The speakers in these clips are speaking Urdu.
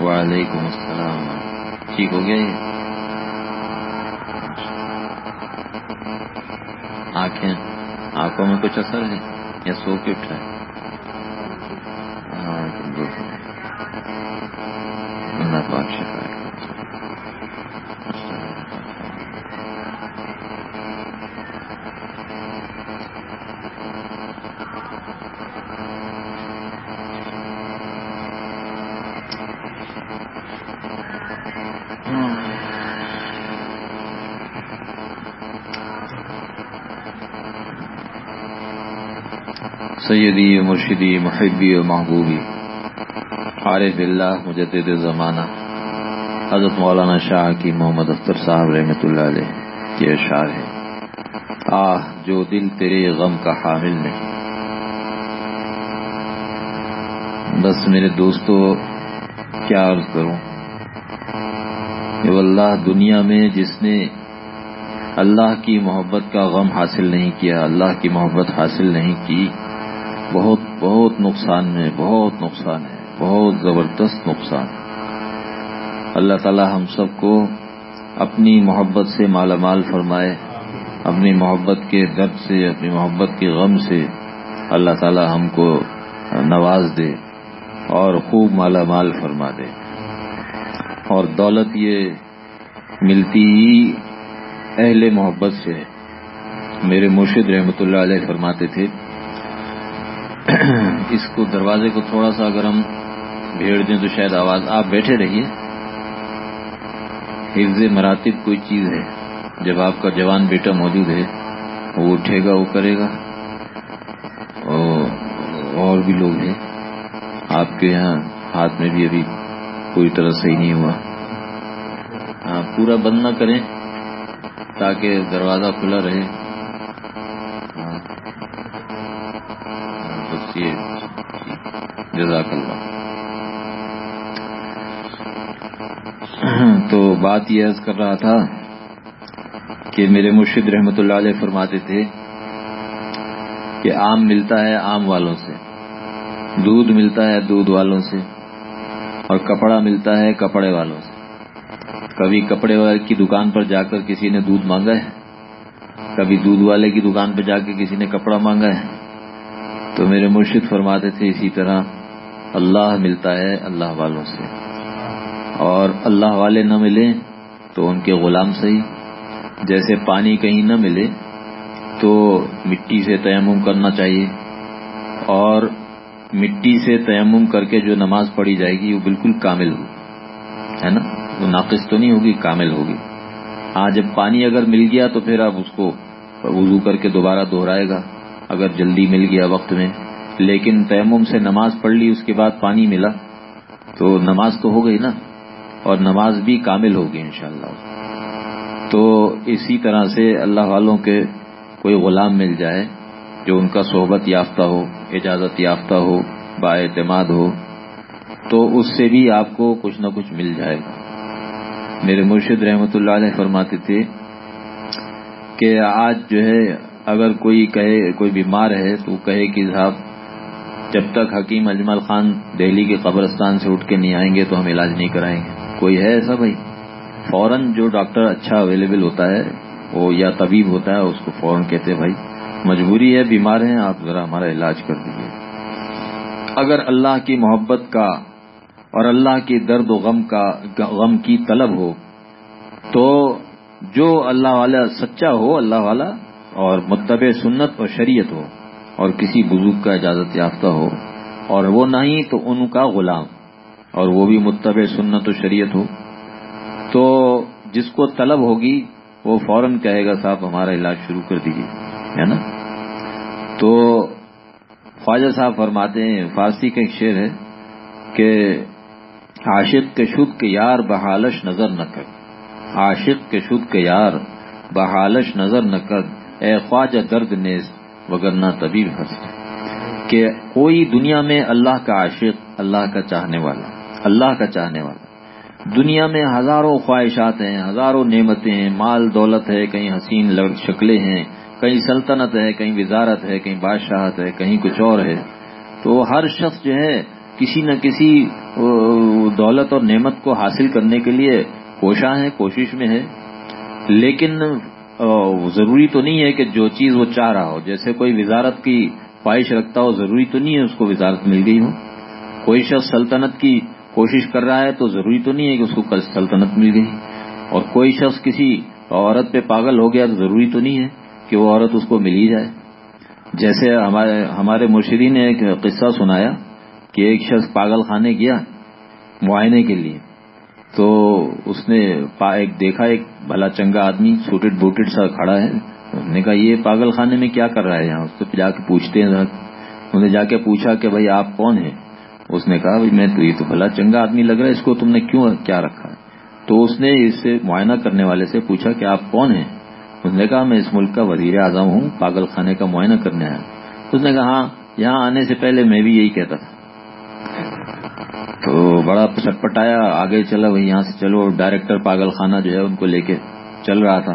وعلیکم السلام۔ ٹھیک ہو گیا یہ؟ آنکھیں، آنکھوں میں کچھ اثر ہے یا سو کے اٹھا ہے سیدی، مرشدی، محبی و محبوبی۔ عارف اللہ، مجدد زمانہ۔ حضرت مولانا شاہ کی محمد اختر صاحب رحمۃ اللہ علیہ کے اشعار ہے آہ، جو دل تیرے غم کا حامل نہیں بس میرے دوستو، کیا عرض کروں؟ کہ اللہ دنیا میں جس نے اللہ کی محبت کا غم حاصل نہیں کیا، اللہ کی محبت حاصل نہیں کی بہت بہت نقصان میں بہت نقصان ہے، بہت زبردست نقصان ہے۔ اللہ تعالی ہم سب کو اپنی محبت سے مالا مال فرمائے، اپنی محبت کے درد سے، اپنی محبت کے غم سے اللہ تعالی ہم کو نواز دے اور خوب مالا مال فرما دے۔ اور دولت یہ ملتی ہی اہل محبت سے میرے مرشد رحمۃ اللہ علیہ فرماتے تھے اس کو دروازے کو تھوڑا سا اگر ہم بھیڑ دیں تو شاید آواز آپ بیٹھے رہیے۔ حفظ مراتب کوئی چیز ہے۔ جب آپ کا جوان بیٹا موجود ہے، وہ اٹھے گا، وہ کرے گا۔ اور بھی لوگ ہیں۔ آپ کے یہاں ہاتھ میں بھی ابھی پوری طرح صحیح نہیں ہوا۔ ہاں پورا بند نہ کریں تاکہ دروازہ کھلا رہے۔ جزاک اللہ۔ تو بات یہ عرض کر رہا تھا کہ میرے مرشد رحمت اللہ علیہ فرماتے تھے کہ آم ملتا ہے آم والوں سے، دودھ ملتا ہے دودھ والوں سے، اور کپڑا ملتا ہے کپڑے والوں سے۔ کبھی کپڑے والے کی دکان پر جا کر کسی نے دودھ مانگا ہے؟ کبھی دودھ والے کی دکان پہ جا کے کسی نے کپڑا مانگا ہے؟ تو میرے مرشد فرماتے تھے اسی طرح اللہ ملتا ہے اللہ والوں سے۔ اور اللہ والے نہ ملیں تو ان کے غلام صحیح۔ جیسے پانی کہیں نہ ملے تو مٹی سے تیمم کرنا چاہیے۔ اور مٹی سے تیمم کر کے جو نماز پڑھی جائے گی وہ بالکل کامل ہو۔ ہے نا؟ وہ ناقص تو نہیں ہوگی، کامل ہوگی۔ ہاں جب پانی اگر مل گیا تو پھر آپ اس کو وضو کر کے دوبارہ دوہرائے گا۔ اگر جلدی مل گیا وقت میں۔ لیکن تیمم سے نماز پڑھ لی، اس کے بعد پانی ملا، تو نماز تو ہو گئی نا، اور نماز بھی کامل ہوگی انشاءاللہ۔ تو اسی طرح سے اللہ والوں کے کوئی غلام مل جائے، جو ان کا صحبت یافتہ ہو، اجازت یافتہ ہو، با اعتماد ہو، تو اس سے بھی آپ کو کچھ نہ کچھ مل جائے گا۔ میرے مرشد رحمت اللہ علیہ فرماتے تھے کہ آج جو ہے، اگر کوئی کہے، کوئی بیمار ہے، تو کہے کہ صاحب جب تک حکیم اجمل خان دہلی کے قبرستان سے اٹھ کے نہیں آئیں گے تو ہم علاج نہیں کرائیں گے۔ کوئی ہے ایسا بھائی؟ فوراً جو ڈاکٹر اچھا اویلیبل ہوتا ہے، وہ یا طبیب ہوتا ہے، اس کو فوراً کہتے ہیں، بھائی، مجبوری ہے، بیمار ہیں، آپ ذرا ہمارا علاج کر دیجیے اگر اللہ کی محبت کا اور اللہ کی درد و غم کا، غم کی طلب ہو، تو جو اللہ والا سچا ہو، اللہ والا، اور متبع سنت اور شریعت ہو اور کسی بزرگ کا اجازت یافتہ ہو اور وہ نہیں تو ان کا غلام اور وہ بھی متبع سنت و شریعت ہو۔ تو جس کو طلب ہوگی، وہ فوراً کہے گا، صاحب، ہمارا علاج شروع کر دیجیے، ہے نا؟ تو خواجہ صاحب فرماتے ہیں، فارسی کا ایک شعر ہے کہ عاشق کے شد کے یار بحالش نظر نہ کر۔ عاشق کے شد کے یار بحالش نظر نہ کر۔ اے خواجہ درد نیز وگرنا طبیب ہنس کہ کوئی دنیا میں اللہ کا عاشق، اللہ کا چاہنے والا، اللہ کا چاہنے والا۔ دنیا میں ہزاروں خواہشات ہیں، ہزاروں نعمتیں ہیں، مال دولت ہے، کہیں حسین شکلیں ہیں، کہیں سلطنت ہے، کہیں وزارت ہے، کہیں بادشاہت ہے، کہیں کچھ اور ہے۔ تو ہر شخص جو ہے، کسی نہ کسی دولت اور نعمت کو حاصل کرنے کے لیے کوشاں ہے کوشش میں ہے لیکن ضروری تو نہیں ہے کہ جو چیز وہ چاہ رہا ہو، جیسے کوئی وزارت کی خواہش رکھتا ہو، ضروری تو نہیں ہے اس کو وزارت مل گئی ہو۔ کوئی شخص سلطنت کی کوشش کر رہا ہے تو ضروری تو نہیں ہے کہ اس کو کل سلطنت مل گئی۔ اور کوئی شخص کسی عورت پہ پاگل ہو گیا تو ضروری تو نہیں ہے کہ وہ عورت اس کو مل ہی جائے۔ جیسے ہمارے ہمارے مرشدی نے ایک قصہ سنایا کہ ایک شخص پاگل خانے گیا معائنے کے لیے۔ تو اس نے ایک دیکھا، ایک بھلا چنگا آدمی سوٹڈ بوٹڈ سا کھڑا ہے۔ انہوں نے کہا، یہ پاگل خانے میں کیا کر رہا ہے یہاں؟ اس کو جا کے پوچھتے ہیں۔ انہوں نے جا کے پوچھا کہ، بھائی، آپ کون ہیں؟ اس نے کہا، بھائی، میں تو یہ تو بھلا چنگا آدمی لگ رہا ہے، اس کو تم نے کیوں کیا رکھا ہے؟ تو اس نے اس سے معائنہ کرنے والے سے پوچھا کہ، آپ کون ہیں؟ اس نے کہا، میں اس ملک کا وزیر اعظم ہوں، پاگل خانے کا معائنہ کرنے آیا اس نے کہا ہاں یہاں آنے سے پہلے میں بھی یہی کہتا تھا۔ تو بڑا چٹپٹایا آگے چلا وہی یہاں سے چلو، ڈائریکٹر پاگل خانہ جو ہے ان کو لے کے چل رہا تھا۔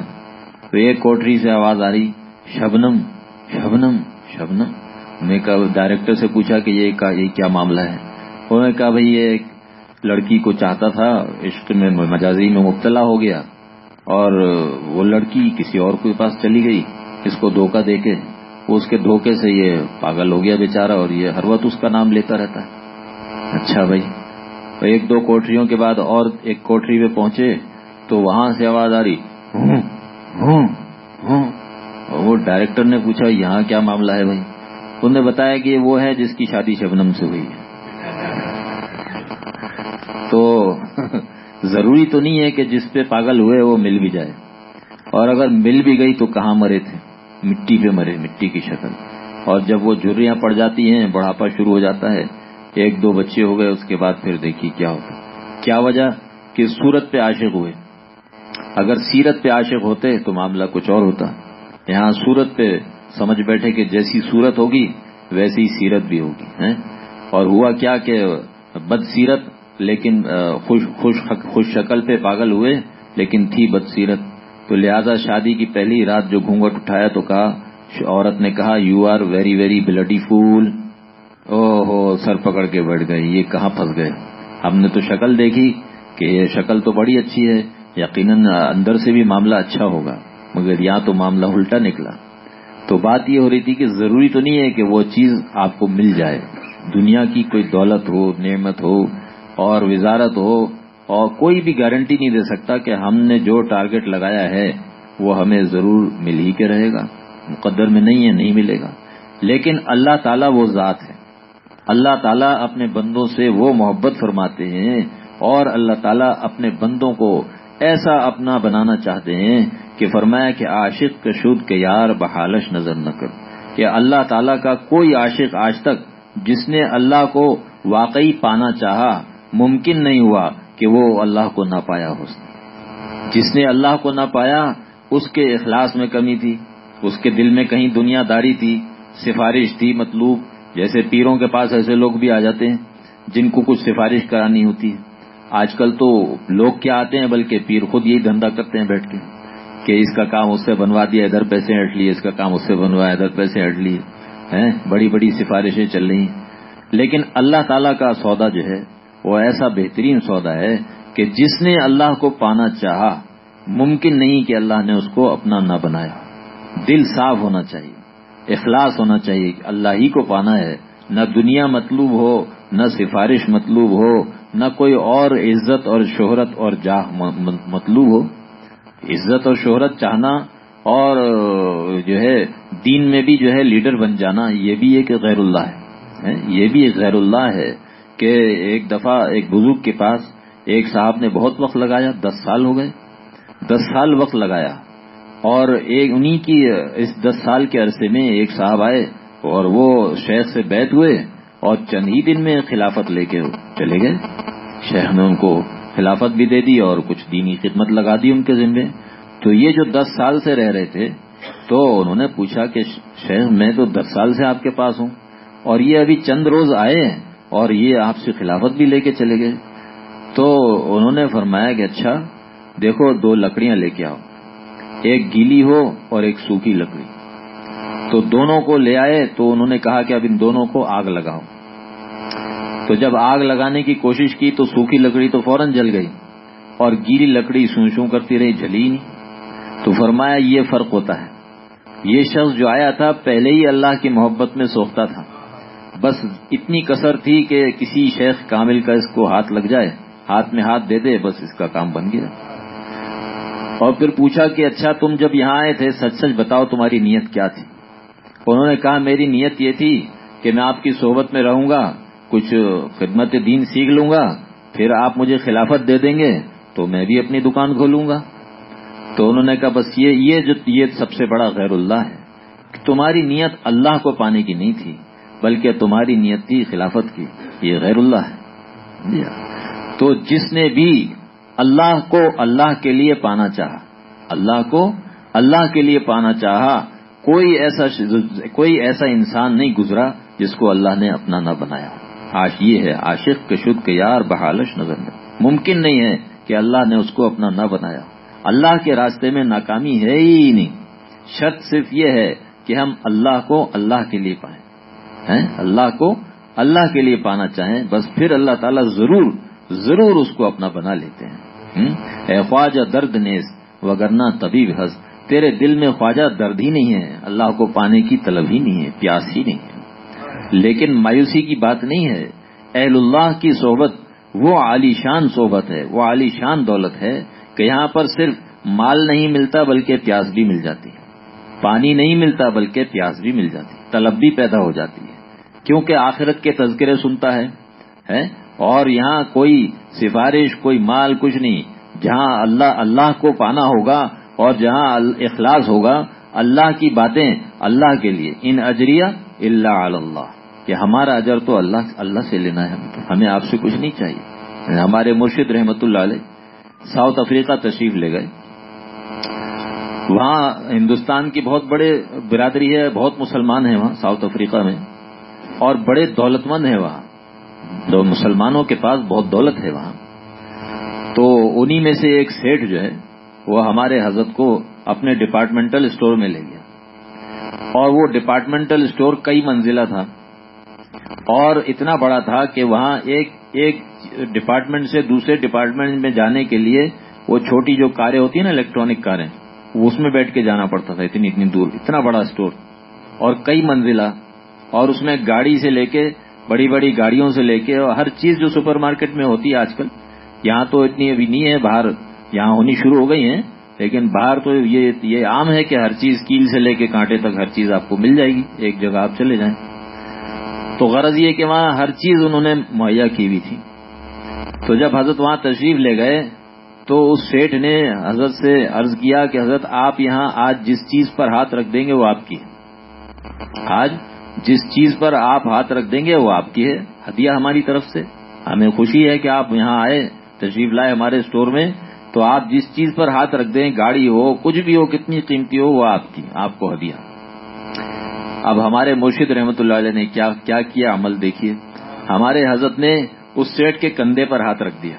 تو ایک کوٹری سے آواز آ رہی، شبنم شبنم شبنم۔ میں ڈائریکٹر سے پوچھا کہ یہ کیا معاملہ ہے؟ انہوں نے کہا، بھائی، یہ ایک لڑکی کو چاہتا تھا، عشق میں مجازی میں مبتلا ہو گیا۔ اور وہ لڑکی کسی اور کے پاس چلی گئی، اس کو دھوکہ دے کے۔ اس کے دھوکے سے یہ پاگل ہو گیا بیچارہ اور یہ ہر وقت اس کا نام لیتا رہتا ہے۔ اچھا بھائی۔ ایک دو کوٹریوں کے بعد اور ایک کوٹری پہ پہنچے تو وہاں سے آواز آ رہی۔ ہوں ہوں ہوں۔ وہ ڈائریکٹر نے پوچھا، یہاں کیا معاملہ ہے بھائی؟ انہوں نے بتایا کہ وہ ہے جس کی شادی شبنم سے ہوئی ہے۔ تو ضروری تو نہیں ہے کہ جس پہ پاگل ہوئے وہ مل بھی جائے۔ اور اگر مل بھی گئی تو کہاں مرے تھے؟ مٹی پہ مرے، مٹی کی شکل۔ اور جب وہ جھریاں پڑ جاتی ہیں، بڑھاپا شروع ہو جاتا ہے۔ ایک دو بچے ہو گئے، اس کے بعد پھر دیکھیے کیا ہوتا کیا وجہ؟ کہ سورت پہ عاشق ہوئے۔ اگر سیرت پہ عاشق ہوتے تو معاملہ کچھ اور ہوتا۔ یہاں سورت پہ سمجھ بیٹھے کہ جیسی صورت ہوگی، ویسی سیرت بھی ہوگی اور ہوا کیا کہ بد سیرت، لیکن خوش خوش خوش شکل پہ پاگل ہوئے، لیکن تھی بد سیرت۔ تو لہذا شادی کی پہلی رات جو گھونگٹ اٹھایا تو کہا عورت نے کہا you are very very bloody fool او ہو سر پکڑ کے بیٹھ گئے، یہ کہاں پھنس گئے؟ ہم نے تو شکل دیکھی کہ یہ شکل تو بڑی اچھی ہے، یقیناً اندر سے بھی معاملہ اچھا ہوگا، مگر یہاں تو معاملہ الٹا نکلا۔ تو بات یہ ہو رہی تھی کہ ضروری تو نہیں ہے کہ وہ چیز آپ کو مل جائے۔ دنیا کی کوئی دولت ہو، نعمت ہو، اور وزارت ہو، اور کوئی بھی گارنٹی نہیں دے سکتا کہ ہم نے جو ٹارگٹ لگایا ہے، وہ ہمیں ضرور مل ہی کے رہے گا۔ مقدر میں نہیں ہے، نہیں ملے گا۔ لیکن اللہ تعالیٰ وہ ذات ہے۔ اللہ تعالیٰ اپنے بندوں سے وہ محبت فرماتے ہیں اور اللہ تعالیٰ اپنے بندوں کو ایسا اپنا بنانا چاہتے ہیں کہ فرمایا کہ عاشق کشود کے یار بحالش نظر نہ کر۔ کہ اللہ تعالیٰ کا کوئی عاشق آج تک جس نے اللہ کو واقعی پانا چاہا، ممکن نہیں ہوا کہ وہ اللہ کو نہ پایا ہو۔ جس نے اللہ کو نہ پایا، اس کے اخلاص میں کمی تھی، اس کے دل میں کہیں دنیا داری تھی، سفارش تھی مطلوب جیسے پیروں کے پاس ایسے لوگ بھی آ جاتے ہیں جن کو کچھ سفارش کرانی ہوتی ہے۔ آج کل تو لوگ کیا آتے ہیں بلکہ پیر خود یہی دھندا کرتے ہیں بیٹھ کے کہ اس کا کام اس سے بنوا دیا، ادھر پیسے ہٹ لیے، اس کا کام اس سے بنوایا ادھر پیسے ہٹ لیے۔ بڑی بڑی سفارشیں چل رہی ہیں۔ لیکن اللہ تعالی کا سودا جو ہے، وہ ایسا بہترین سودا ہے کہ جس نے اللہ کو پانا چاہا، ممکن نہیں کہ اللہ نے اس کو اپنا نہ بنایا۔ دل صاف ہونا چاہیے۔ اخلاص ہونا چاہیے کہ اللہ ہی کو پانا ہے۔ نہ دنیا مطلوب ہو، نہ سفارش مطلوب ہو، نہ کوئی اور عزت اور شہرت اور جاہ مطلوب ہو۔ عزت اور شہرت چاہنا اور جو ہے دین میں بھی جو ہے لیڈر بن جانا، یہ بھی ایک غیر اللہ ہے۔ یہ بھی ایک غیر اللہ ہے کہ ایک دفعہ ایک بزرگ کے پاس ایک صاحب نے بہت وقت لگایا، دس سال ہو گئے۔ دس سال وقت لگایا۔ اور ایک انہی کی اس دس سال کے عرصے میں ایک صاحب آئے اور وہ شیخ سے بیت ہوئے اور چند ہی دن میں خلافت لے کے چلے گئے۔ شیخ نے ان کو خلافت بھی دے دی اور کچھ دینی خدمت لگا دی ان کے ذمے۔ تو یہ جو دس سال سے رہ رہے تھے، تو انہوں نے پوچھا کہ شیخ میں تو دس سال سے آپ کے پاس ہوں۔ اور یہ ابھی چند روز آئے ہیں اور یہ آپ سے خلافت بھی لے کے چلے گئے۔ تو انہوں نے فرمایا کہ اچھا دیکھو دو لکڑیاں لے کے آؤ۔ ایک گیلی ہو اور ایک سوکھی لکڑی۔ تو دونوں کو لے آئے تو انہوں نے کہا کہ اب ان دونوں کو آگ لگاؤ تو جب آگ لگانے کی کوشش کی تو سوکھی لکڑی تو فوراً جل گئی اور گیلی لکڑی سو سو کرتی رہی، جلی نہیں۔ تو فرمایا، یہ فرق ہوتا ہے۔ یہ شخص جو آیا تھا پہلے ہی اللہ کی محبت میں سوکھتا تھا۔ بس اتنی کثر تھی کہ کسی شیخ کامل کا اس کو ہاتھ لگ جائے، ہاتھ میں ہاتھ دے دے، بس اس کا کام بن گیا۔ اور پھر پوچھا کہ اچھا تم جب یہاں آئے تھے، سچ سچ بتاؤ تمہاری نیت کیا تھی؟ انہوں نے کہا، میری نیت یہ تھی کہ میں آپ کی صحبت میں رہوں گا، کچھ خدمت دین سیکھ لوں گا، پھر آپ مجھے خلافت دے دیں گے، تو میں بھی اپنی دکان کھولوں گا۔ تو انہوں نے کہا، بس یہ یہ جو، یہ سب سے بڑا غیر اللہ ہے۔ کہ تمہاری نیت اللہ کو پانے کی نہیں تھی، بلکہ تمہاری نیت تھی خلافت کی، یہ غیر اللہ ہے۔ تو جس نے بھی اللہ کو اللہ کے لیے پانا چاہا۔ اللہ کو اللہ کے لیے پانا چاہا۔ کوئی ایسا کوئی ایسا انسان نہیں گزرا جس کو اللہ نے اپنا نہ بنایا۔ آج یہ ہے، عاشق کے شد کے یار بحالش نظر میں۔ ممکن نہیں ہے کہ اللہ نے اس کو اپنا نہ بنایا۔ اللہ کے راستے میں ناکامی ہے ہی نہیں۔ شرط صرف یہ ہے کہ ہم اللہ کو اللہ کے لیے پائیں۔ اللہ کو اللہ کے لیے پانا چاہیں، بس پھر اللہ تعالیٰ ضرور ضرور اس کو اپنا بنا لیتے ہیں۔ اے خواجہ درد نیز وگرنا طبیب حس تیرے دل میں خواجہ درد ہی نہیں ہے، اللہ کو پانے کی طلب ہی نہیں ہے، پیاس ہی نہیں ہے۔ لیکن مایوسی کی بات نہیں ہے۔ اہل اللہ کی صحبت، وہ عالی شان صحبت ہے، وہ عالی شان دولت ہے کہ یہاں پر صرف مال نہیں ملتا بلکہ پیاس بھی مل جاتی ہے۔ پانی نہیں ملتا بلکہ پیاس بھی مل جاتی طلب بھی پیدا ہو جاتی ہے۔ کیونکہ آخرت کے تذکرے سنتا ہے؟ اور یہاں کوئی سفارش، کوئی مال، کچھ نہیں۔ جہاں اللہ اللہ کو پانا ہوگا اور جہاں اخلاص ہوگا، اللہ کی باتیں اللہ کے لیے۔ ان اجریا اللہ اللہ۔ کہ ہمارا اجر تو اللہ اللہ سے لینا ہے۔ ہمیں آپ سے کچھ نہیں چاہیے۔ یعنی ہمارے مرشد رحمت اللہ علیہ ساؤتھ افریقہ تشریف لے گئے۔ وہاں ہندوستان کی بہت بڑے برادری ہے، بہت مسلمان ہیں وہاں ساؤتھ افریقہ میں۔ اور بڑے دولت مند ہیں وہاں۔ جو مسلمانوں کے پاس بہت دولت ہے وہاں۔ تو انہی میں سے ایک سیٹ جو ہے، وہ ہمارے حضرت کو اپنے ڈپارٹمنٹل اسٹور میں لے گیا۔ اور وہ ڈپارٹمنٹل اسٹور کئی منزلہ تھا۔ اور اتنا بڑا تھا کہ وہاں ایک ایک ڈپارٹمنٹ سے دوسرے ڈپارٹمنٹ میں جانے کے لیے وہ چھوٹی جو کاریں ہوتی ہیں نا الیکٹرانک کاریں، وہ اس میں بیٹھ کے جانا پڑتا تھا، اتنی اتنی دور، اتنا بڑا اسٹور اور کئی منزلہ، اور اس میں گاڑی سے لے کے بڑی بڑی گاڑیوں سے لے کے اور ہر چیز جو سپر مارکیٹ میں ہوتی ہے آج کل، یہاں تو اتنی ابھی نہیں ہے باہر یہاں ہونی شروع ہو گئی ہیں، لیکن باہر تو یہ عام ہے کہ ہر چیز کیل سے لے کے کانٹے تک ہر چیز آپ کو مل جائے گی، ایک جگہ آپ چلے جائیں۔ تو غرض یہ کہ وہاں ہر چیز انہوں نے مہیا کی ہوئی تھی۔ تو جب حضرت وہاں تشریف لے گئے، تو اس سیٹ نے حضرت سے عرض کیا کہ حضرت آپ یہاں آج جس چیز پر ہاتھ رکھ دیں گے وہ آپ کی ہے۔ آج جس چیز پر آپ ہاتھ رکھ دیں گے وہ آپ کی ہے۔ ہدیہ ہماری طرف سے۔ ہمیں خوشی ہے کہ آپ یہاں آئے، تشریف لائے ہمارے اسٹور میں۔ تو آپ جس چیز پر ہاتھ رکھ دیں، گاڑی ہو، کچھ بھی ہو، کتنی قیمتی ہو، وہ آپ کی، آپ کو ہدیہ۔ اب ہمارے مرشد رحمت اللہ علیہ نے کیا کیا کیا عمل دیکھیے۔ ہمارے حضرت نے اس سیٹ کے کندھے پر ہاتھ رکھ دیا۔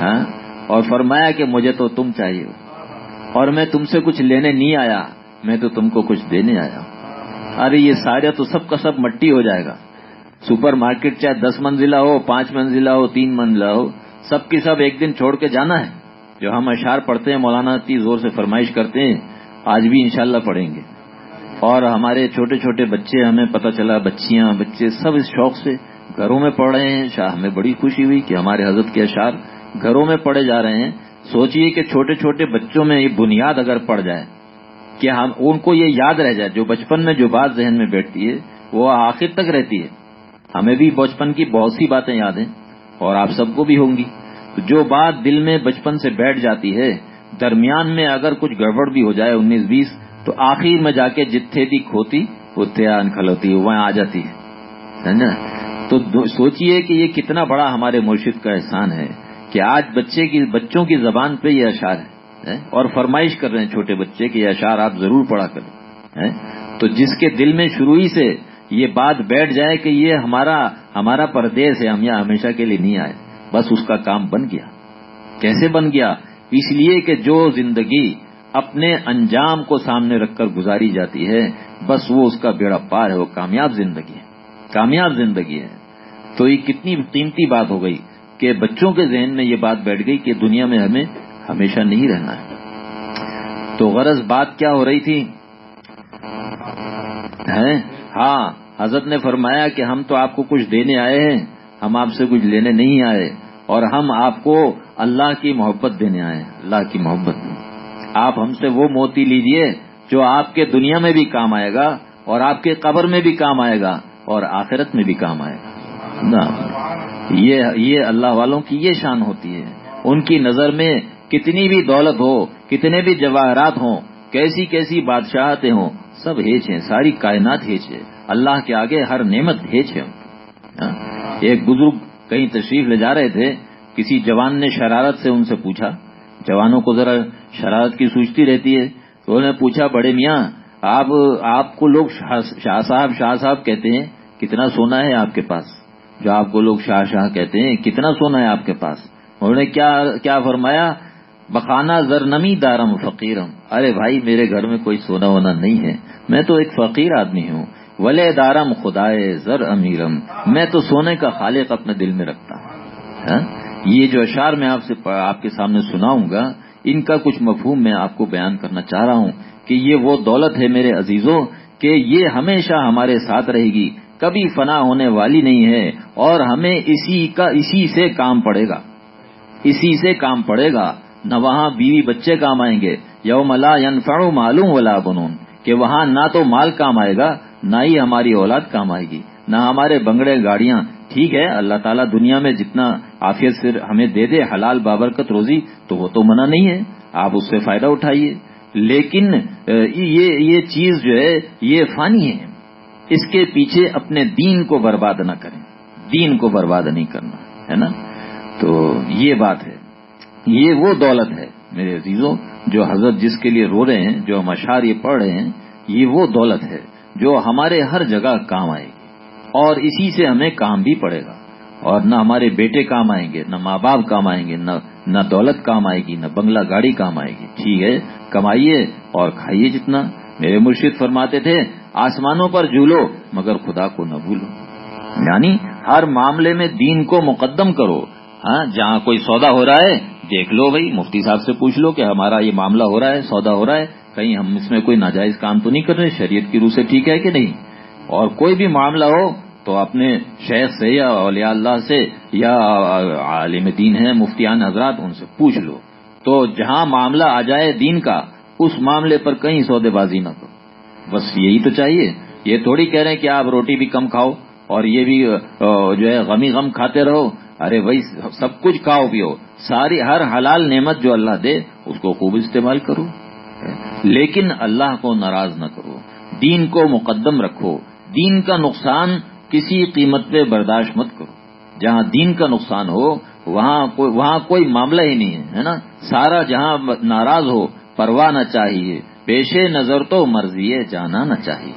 ہاں؟ اور فرمایا کہ مجھے تو تم چاہیے اور میں تم سے کچھ لینے نہیں آیا، میں تو تم کو کچھ دینے آیا ارے، یہ سارا تو سب کا سب مٹی ہو جائے گا۔ سپر مارکیٹ چاہے دس منزلہ ہو، پانچ منزلہ ہو، تین منزلہ ہو، سب کی سب ایک دن چھوڑ کے جانا ہے۔ جو ہم اشار پڑھتے ہیں، مولانا اتنی زور سے فرمائش کرتے ہیں، آج بھی انشاءاللہ پڑھیں گے۔ اور ہمارے چھوٹے چھوٹے بچے، ہمیں پتہ چلا بچیاں، بچے سب اس شوق سے گھروں میں پڑھ رہے ہیں۔ شاہ، ہمیں بڑی خوشی ہوئی کہ ہمارے حضرت کے اشعار گھروں میں پڑھے جا رہے ہیں۔ سوچئے کہ چھوٹے چھوٹے بچوں میں یہ بنیاد اگر پڑ جائے کہ ہم ان کو یہ یاد رہ جائے، جو بچپن میں جو بات ذہن میں بیٹھتی ہے، وہ آخر تک رہتی ہے۔ ہمیں بھی بچپن کی بہت سی باتیں یاد ہیں اور آپ سب کو بھی ہوں گی۔ جو بات دل میں بچپن سے بیٹھ جاتی ہے، درمیان میں اگر کچھ گڑبڑ بھی ہو جائے انیس بیس، تو آخر میں جا کے جتھے بھی کھوتی اتنے کھلوتی، وہاں آ جاتی ہے۔ سمجھا تو سوچئے کہ یہ کتنا بڑا ہمارے مرشد کا احسان ہے کہ آج بچے کی بچوں کی زبان پہ یہ اشعار ہے۔ اور فرمائش کر رہے ہیں چھوٹے بچے کہ یہ اشعار آپ ضرور پڑھا کریں تو جس کے دل میں شروع ہی سے یہ بات بیٹھ جائے کہ یہ ہمارا ہمارا پردیس ہے، ہم یہاں ہمیشہ کے لیے نہیں آئے، بس اس کا کام بن گیا۔ کیسے بن گیا؟ اس لیے کہ جو زندگی اپنے انجام کو سامنے رکھ کر گزاری جاتی ہے، بس وہ اس کا بیڑا پار ہے، وہ کامیاب زندگی ہے۔ کامیاب زندگی ہے۔ تو یہ کتنی قیمتی بات ہو گئی کہ بچوں کے ذہن میں یہ بات بیٹھ گئی کہ دنیا میں ہمیں ہمیشہ نہیں رہنا ہے۔ تو غرض بات کیا ہو رہی تھی؟ ہاں حضرت نے فرمایا کہ ہم تو آپ کو کچھ دینے آئے ہیں، ہم آپ سے کچھ لینے نہیں آئے، اور ہم آپ کو اللہ کی محبت دینے آئے اللہ کی محبت۔ آپ ہم سے وہ موتی لیجیے جو آپ کے دنیا میں بھی کام آئے گا، اور آپ کے قبر میں بھی کام آئے گا، اور آخرت میں بھی کام آئے گا۔ یہ یہ اللہ والوں کی یہ شان ہوتی ہے۔ ان کی نظر میں کتنی بھی دولت ہو، کتنے بھی جواہرات ہوں، کیسی کیسی بادشاہتیں ہوں، سب ہیچ ہیں، ساری کائنات ہیچ ہے۔ اللہ کے آگے ہر نعمت ہیچ ہے۔ ہاں؟ ایک بزرگ کہیں تشریف لے جا رہے تھے، کسی جوان نے شرارت سے ان سے پوچھا۔ جوانوں کو ذرا شرارت کی سوچتی رہتی ہے۔ تو انہوں نے پوچھا، بڑے میاں، آپ آپ کو لوگ شاہ صاحب شاہ صاحب کہتے ہیں، کتنا سونا ہے آپ کے پاس؟ جو آپ کو لوگ شاہ شاہ کہتے ہیں، کتنا سونا ہے آپ کے پاس؟ انہوں نے کیا کیا فرمایا؟ بخانہ زرنمی دارم فقیرم۔ ارے بھائی، میرے گھر میں کوئی سونا وونا نہیں ہے۔ میں تو ایک فقیر آدمی ہوں۔ ولے دارم، خدائے زر امیرم۔ میں تو سونے کا خالق اپنے دل میں رکھتا ہوں۔ ہاں؟ یہ جو اشار میں آپ سے آپ کے سامنے سناؤں گا، ان کا کچھ مفہوم میں آپ کو بیان کرنا چاہ رہا ہوں کہ یہ وہ دولت ہے میرے عزیزوں کہ یہ ہمیشہ ہمارے ساتھ رہے گی۔ کبھی فنا ہونے والی نہیں ہے اور ہمیں اسی کا اسی سے کام پڑے گا۔ اسی سے کام پڑے گا۔ نہ وہاں بیوی بچے کام آئیں گے۔ یوم لا ینفع معلوم ولا بنون۔ کہ وہاں نہ تو مال کام آئے گا، نہ ہی ہماری اولاد کام آئے گی۔ نہ ہمارے بنگڑے گاڑیاں۔ ٹھیک ہے، اللہ تعالیٰ دنیا میں جتنا آفیت سے ہمیں دے دے، حلال بابرکت روزی، تو وہ تو منع نہیں ہے۔ آپ اس سے فائدہ اٹھائیے۔ لیکن یہ یہ چیز جو ہے، یہ فانی ہے۔ اس کے پیچھے اپنے دین کو برباد نہ کریں۔ دین کو برباد نہیں کرنا، ہے نا؟ تو یہ بات ہے۔ یہ وہ دولت ہے میرے عزیزوں، جو حضرت جس کے لیے رو رہے ہیں، جو ہم اشار یہ پڑھ رہے ہیں، یہ وہ دولت ہے جو ہمارے ہر جگہ کام آئے گی۔ اور اسی سے ہمیں کام بھی پڑے گا۔ اور نہ ہمارے بیٹے کام آئیں گے، نہ ماں باپ کام آئیں گے، نہ نہ دولت کام آئے گی، نہ بنگلہ گاڑی کام آئے گی۔ ٹھیک ہے، کمائیے اور کھائیے جتنا۔ میرے مرشد فرماتے تھے، آسمانوں پر جھولو، مگر خدا کو نہ بھولو۔ یعنی ہر معاملے میں دین کو مقدم کرو۔ ہاں جہاں کوئی سودا ہو رہا ہے دیکھ لو بھائی، مفتی صاحب سے پوچھ لو کہ ہمارا یہ معاملہ ہو رہا ہے، سودا ہو رہا ہے، کہیں ہم اس میں کوئی ناجائز کام تو نہیں کر رہے؟ شریعت کی روح سے ٹھیک ہے کہ نہیں؟ اور کوئی بھی معاملہ ہو تو اپنے شیخ سے یا اولیاء اللہ سے یا عالم دین ہے مفتیان حضرات، ان سے پوچھ لو۔ تو جہاں معاملہ آ جائے دین کا، اس معاملے پر کہیں سودے بازی نہ کرو۔ بس یہی تو چاہیے۔ یہ تھوڑی کہہ رہے ہیں کہ آپ روٹی بھی کم کھاؤ اور یہ بھی جو ہے، غمی غم کھاتے رہو۔ ارے بھائی، سب کچھ کھاؤ پیو۔ ساری، ہر حلال نعمت جو اللہ دے، اس کو خوب استعمال کرو۔ لیکن اللہ کو ناراض نہ کرو۔ دین کو مقدم رکھو۔ دین کا نقصان کسی قیمت پہ برداشت مت کرو۔ جہاں دین کا نقصان ہو، وہاں کوئی وہاں کوئی معاملہ ہی نہیں ہے نا؟ سارا جہاں ناراض ہو، پرواہ نہ چاہیے۔ پیشے نظر تو مرضی جانا نہ چاہیے۔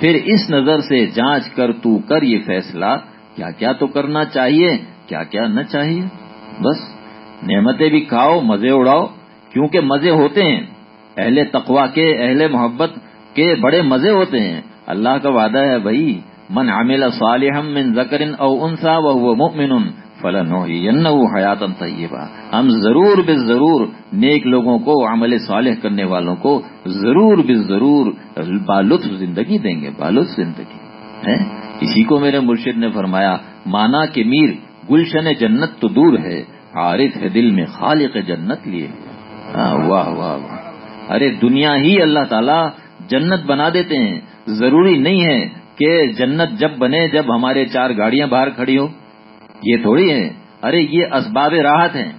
پھر اس نظر سے جانچ کر تو کر یہ فیصلہ، کیا کیا تو کرنا چاہیے؟ کیا کیا نہ چاہیے؟ بس نعمتیں بھی کھاؤ، مزے اڑاؤ، کیونکہ مزے ہوتے ہیں۔ اہل تقوا کے، اہل محبت کے بڑے مزے ہوتے ہیں۔ اللہ کا وعدہ ہے بھائی، من عمل صالحا من ذکر او انسا وهو مؤمن فلنحيينه حیات طیبہ۔ ہم ضرور بے ضرور نیک لوگوں کو، عمل صالح کرنے والوں کو ضرور بے ضرور بالطف زندگی دیں گے بالطف زندگی۔ اسی کو میرے مرشد نے فرمایا، مانا کہ میر گلشن جنت تو دور ہے عارف ہے دل میں خالق جنت لیے۔ ہاں، واہ واہ واہ۔ ارے، دنیا ہی اللہ تعالی جنت بنا دیتے ہیں۔ ضروری نہیں ہے کہ جنت جب بنے جب ہمارے چار گاڑیاں باہر کھڑی ہو یہ تھوڑی ہے۔ ارے، یہ اسباب راحت ہیں۔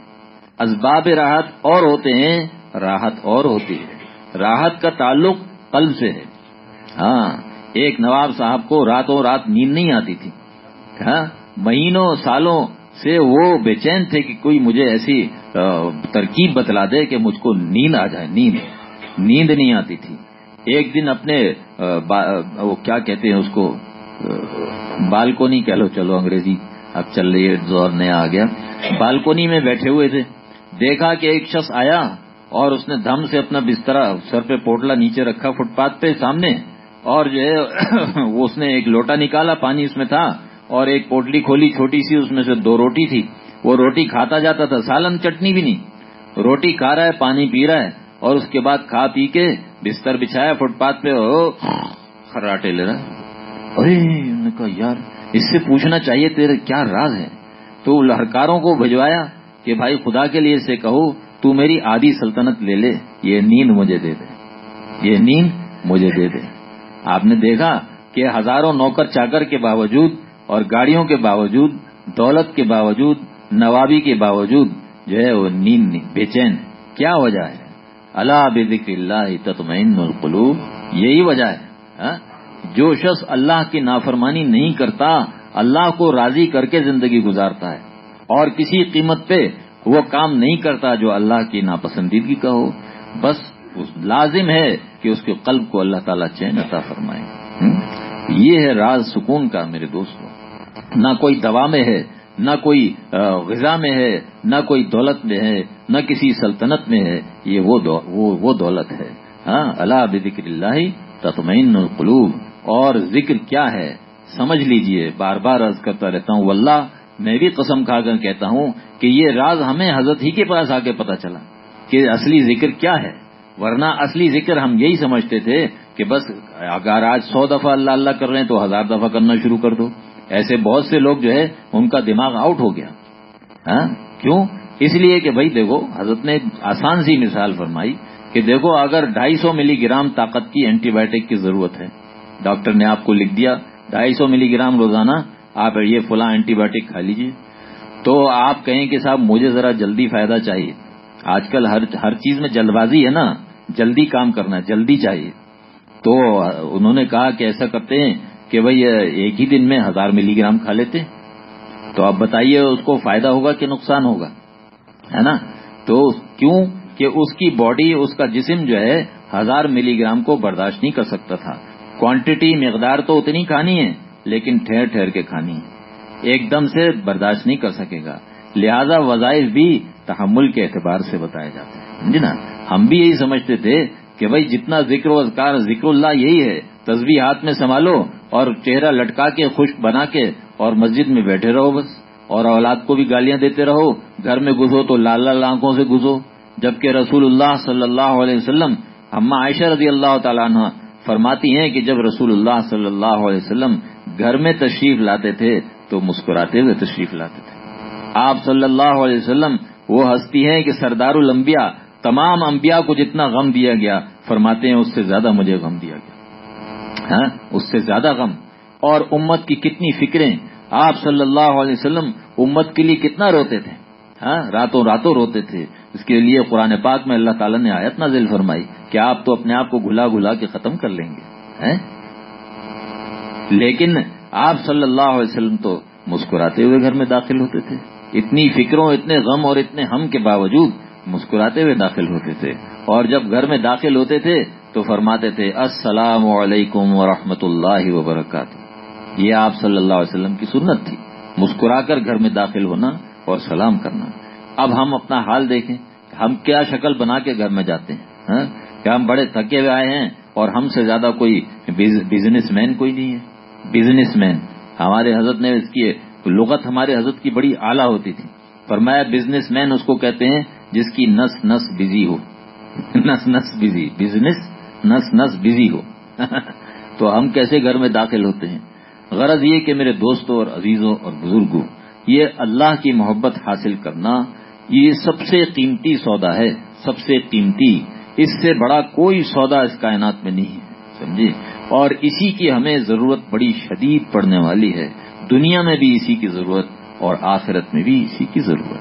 اسباب راحت اور ہوتے ہیں، راحت اور ہوتی ہے۔ راحت کا تعلق قلب سے ہے۔ ہاں ایک نواب صاحب کو راتوں رات نیند نہیں آتی تھی۔ ہاں مہینوں سالوں سے وہ بے چین تھے کہ کوئی مجھے ایسی ترکیب بتلا دے کہ مجھ کو نیند آ جائے، نیند نیند نہیں آتی تھی۔ ایک دن اپنے وہ کیا کہتے ہیں اس کو بالکونی، کہہ لو، چلو انگریزی، اب چل رہی ہے، زور نیا آ گیا۔ بالکونی میں بیٹھے ہوئے تھے۔ دیکھا کہ ایک شخص آیا اور اس نے دم سے اپنا بستر سر پہ پوٹلا، نیچے رکھا، فٹ پاتھ پہ سامنے۔ اور جو ہے اس نے ایک لوٹا نکالا، پانی اس میں تھا۔ اور ایک پوٹلی کھولی چھوٹی سی، اس میں سے دو روٹی تھی۔ وہ روٹی کھاتا جاتا تھا، سالن چٹنی بھی نہیں۔ روٹی کھا رہا ہے، پانی پی رہا ہے، اور اس کے بعد کھا پی کے بستر بچھایا، فٹ پاتھ پہ خراٹے لے رہا ارے کہا، یار، اس سے پوچھنا چاہیے، تیرے کیا راز ہے؟ تو لہرکاروں کو بھجوایا کہ، بھائی، خدا کے لیے اسے کہو، تو میری آدھی سلطنت لے لے، یہ نیند مجھے دے دے۔ یہ نیند مجھے دے دے۔ آپ نے دیکھا کہ ہزاروں نوکر چاکر کے باوجود اور گاڑیوں کے باوجود، دولت کے باوجود، نوابی کے باوجود جو ہے وہ نیند بے چین۔ کیا وجہ ہے؟ اللہ بکر اللہ تطمئن القلوب، یہی وجہ ہے ہاں؟ جو شخص اللہ کی نافرمانی نہیں کرتا، اللہ کو راضی کر کے زندگی گزارتا ہے۔ اور کسی قیمت پہ وہ کام نہیں کرتا جو اللہ کی ناپسندیدگی کا ہو۔ بس لازم ہے کہ اس کے قلب کو اللہ تعالیٰ چین عطا فرمائے۔ یہ ہے راز سکون کا میرے دوستوں نہ کوئی دوا میں ہے، نہ کوئی غذا میں ہے، نہ کوئی دولت میں ہے، نہ کسی سلطنت میں ہے، یہ وہ دو، وہ دولت ہے۔ ہاں اللہ بکر اللہ تطمئن القلوب۔ اور ذکر کیا ہے؟ سمجھ لیجیے، بار بار عرض کرتا رہتا ہوں، واللہ، میں بھی قسم کھا کر کہتا ہوں کہ یہ راز ہمیں حضرت ہی کے پاس آ کے پتا چلا کہ اصلی ذکر کیا ہے۔ ورنہ اصلی ذکر ہم یہی سمجھتے تھے کہ بس اگر آج سو دفعہ اللہ اللہ کر رہے ہیں تو ہزار دفعہ کرنا شروع کر دو۔ ایسے بہت سے لوگ جو ہے، ان کا دماغ آؤٹ ہو گیا۔ ہاں؟ کیوں؟ اس لیے کہ بھائی دیکھو، حضرت نے آسان سی مثال فرمائی کہ دیکھو، اگر ڈھائی سو ملی گرام طاقت کی اینٹی بایوٹک کی ضرورت ہے۔ ڈاکٹر نے آپ کو لکھ دیا، ڈھائی سو ملی گرام روزانہ آپ یہ فلاں اینٹی بایوٹک کھا لیجیے تو آپ کہیں کہ صاحب، مجھے ذرا جلدی فائدہ چاہیے۔ آج کل ہر ہر چیز میں جلد بازی ہے نا۔ جلدی کام کرنا ہے، جلدی چاہیے۔ تو انہوں نے کہا کہ ایسا کرتے ہیں کہ بھائی ایک ہی دن میں ہزار ملی گرام کھا لیتے تو آپ بتائیے، اس کو فائدہ ہوگا کہ نقصان ہوگا؟ ہے نا؟ تو کیوں کہ اس کی باڈی، اس کا جسم جو ہے، ہزار ملی گرام کو برداشت نہیں کر سکتا تھا۔ کوانٹٹی، مقدار تو اتنی کھانی ہے، لیکن ٹھہر ٹھہر کے کھانی ہے۔ ایک دم سے برداشت نہیں کر سکے گا۔ لہذا وظائف بھی تحمل کے اعتبار سے بتائے جاتے ہیں۔ سمجھے نا؟ ہم بھی یہی سمجھتے تھے کہ بھائی جتنا ذکر و اذکار ذکر اللہ یہی ہے تصویر ہاتھ میں سنبھالو اور چہرہ لٹکا کے، خشک بنا کے اور مسجد میں بیٹھے رہو بس۔ اور اولاد کو بھی گالیاں دیتے رہو۔ گھر میں گھسو تو لال لال آنکھوں سے گھسو جبکہ رسول اللہ صلی اللہ علیہ وسلم ہم عائشہ رضی اللہ تعالیٰ عنہ، فرماتی ہیں کہ جب رسول اللہ صلی اللہ علیہ وسلم گھر میں تشریف لاتے تھے، تو مسکراتے ہوئے تشریف لاتے تھے۔ آپ صلی اللہ علیہ وسلم، وہ ہستی ہیں کہ سردار الانبیاء تمام انبیاء کو جتنا غم دیا گیا، فرماتے ہیں اس سے زیادہ مجھے غم دیا گیا۔ ہاں؟ اس سے زیادہ غم۔ اور امت کی کتنی فکریں۔ آپ صلی اللہ علیہ وسلم امت کے لیے کتنا روتے تھے؟ ہاں؟ راتوں راتوں روتے تھے۔ اس کے لیے قرآن پاک میں اللہ تعالیٰ نے آیت نازل فرمائی کہ آپ تو اپنے آپ کو گھلا گھلا کے ختم کر لیں گے۔ ہاں؟ لیکن آپ صلی اللہ علیہ وسلم تو مسکراتے ہوئے گھر میں داخل ہوتے تھے۔ اتنی فکروں، اتنے غم اور اتنے ہم کے باوجود مسکراتے ہوئے داخل ہوتے تھے اور جب گھر میں داخل ہوتے تھے تو فرماتے تھے، السلام علیکم ورحمۃ اللہ وبرکاتہ۔ یہ آپ صلی اللہ علیہ وسلم کی سنت تھی۔ مسکرا کر گھر میں داخل ہونا اور سلام کرنا۔ اب ہم اپنا حال دیکھیں، ہم کیا شکل بنا کے گھر میں جاتے ہیں ہاں؟ کیا ہم بڑے تھکے ہوئے آئے ہیں اور ہم سے زیادہ کوئی بزنس مین کوئی نہیں ہے؟ بزنس مین ہمارے حضرت نے اس کی لغت ہمارے حضرت کی بڑی اعلیٰ ہوتی تھی۔ فرمایا بزنس مین اس کو کہتے ہیں جس کی نس نس بزی ہو۔ نس نس بزی بزنس نس نس بزی ہو۔ تو ہم کیسے گھر میں داخل ہوتے ہیں؟ غرض یہ کہ میرے دوستوں اور عزیزوں اور بزرگوں، یہ اللہ کی محبت حاصل کرنا، یہ سب سے قیمتی سودا ہے، سب سے قیمتی۔ اس سے بڑا کوئی سودا اس کائنات میں نہیں ہے، سمجھے؟ اور اسی کی ہمیں ضرورت بڑی شدید پڑنے والی ہے۔ دنیا میں بھی اسی کی ضرورت اور آخرت میں بھی اسی کی ضرورت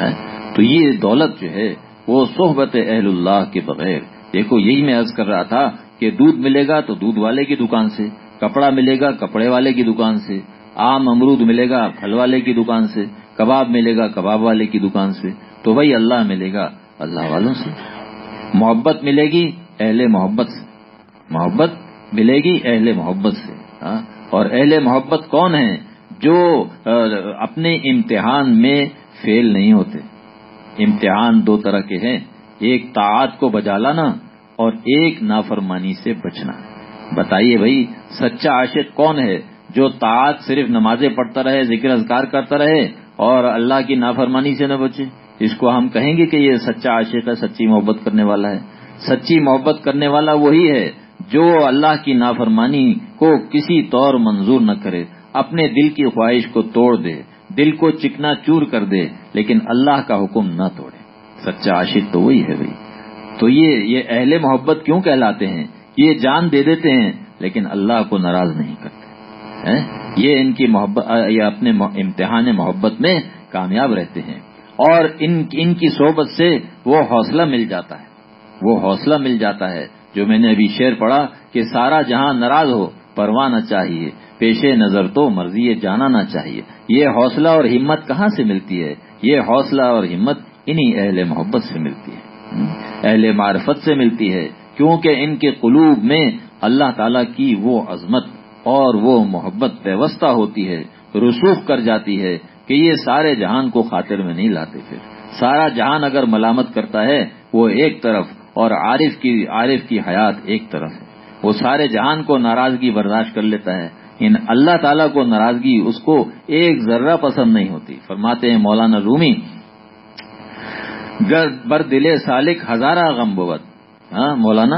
ہے۔ تو یہ دولت جو ہے وہ صحبت اہل اللہ کے بغیر۔ دیکھو، یہی میں عرض کر رہا تھا کہ دودھ ملے گا تو دودھ والے کی دکان سے، کپڑا ملے گا کپڑے والے کی دکان سے، آم امرود ملے گا پھل والے کی دکان سے، کباب ملے گا کباب والے کی دکان سے۔ تو بھائی اللہ ملے گا اللہ والوں سے۔ محبت ملے گی اہل محبت سے۔ محبت ملے گی اہل محبت سے۔ ہاں؟ اور اہل محبت کون ہیں؟ جو اپنے امتحان میں فیل نہیں ہوتے۔ امتحان دو طرح کے ہیں، ایک طاعت کو بجا لانا اور ایک نافرمانی سے بچنا۔ بتائیے بھائی، سچا عاشق کون ہے جو طاعت صرف نمازیں پڑھتا رہے، ذکر اذکار کرتا رہے اور اللہ کی نافرمانی سے نہ بچے؟ اس کو ہم کہیں گے کہ یہ سچا عاشق ہے، سچی محبت کرنے والا ہے۔ سچی محبت کرنے والا وہی ہے جو اللہ کی نافرمانی کو کسی طور منظور نہ کرے، اپنے دل کی خواہش کو توڑ دے۔ دل کو چکنا چور کر دے، لیکن اللہ کا حکم نہ توڑے۔ سچا عاشق تو وہی ہے بھائی۔ تو یہ یہ اہل محبت کیوں کہلاتے ہیں؟ یہ جان دے دیتے ہیں، لیکن اللہ کو ناراض نہیں کرتے۔ یہ ان کی محبت، یہ اپنے امتحان محبت میں کامیاب رہتے ہیں۔ اور ان ان کی صحبت سے وہ حوصلہ مل جاتا ہے۔ وہ حوصلہ مل جاتا ہے۔ جو میں نے ابھی شعر پڑھا کہ سارا جہاں ناراض ہو پروانا چاہیے۔ پیش نظر تو مرضی جانا نہ چاہیے۔ یہ حوصلہ اور ہمت کہاں سے ملتی ہے؟ یہ حوصلہ اور ہمت انہی اہل محبت سے ملتی ہے۔ اہل معرفت سے ملتی ہے، کیونکہ ان کے قلوب میں اللہ تعالی کی وہ عظمت اور وہ محبت ویوستہ ہوتی ہے، رسوخ کر جاتی ہے کہ یہ سارے جہان کو خاطر میں نہیں لاتے پھر۔ سارا جہان اگر ملامت کرتا ہے، وہ ایک طرف اور عارف کی عارف کی حیات ایک طرف ہے۔ وہ سارے جہان کو ناراضگی برداشت کر لیتا ہے۔ ان اللہ تعالیٰ کو ناراضگی اس کو ایک ذرہ پسند نہیں ہوتی۔ فرماتے ہیں مولانا رومی بر دل سالک ہزارہ غم بود ہاں مولانا،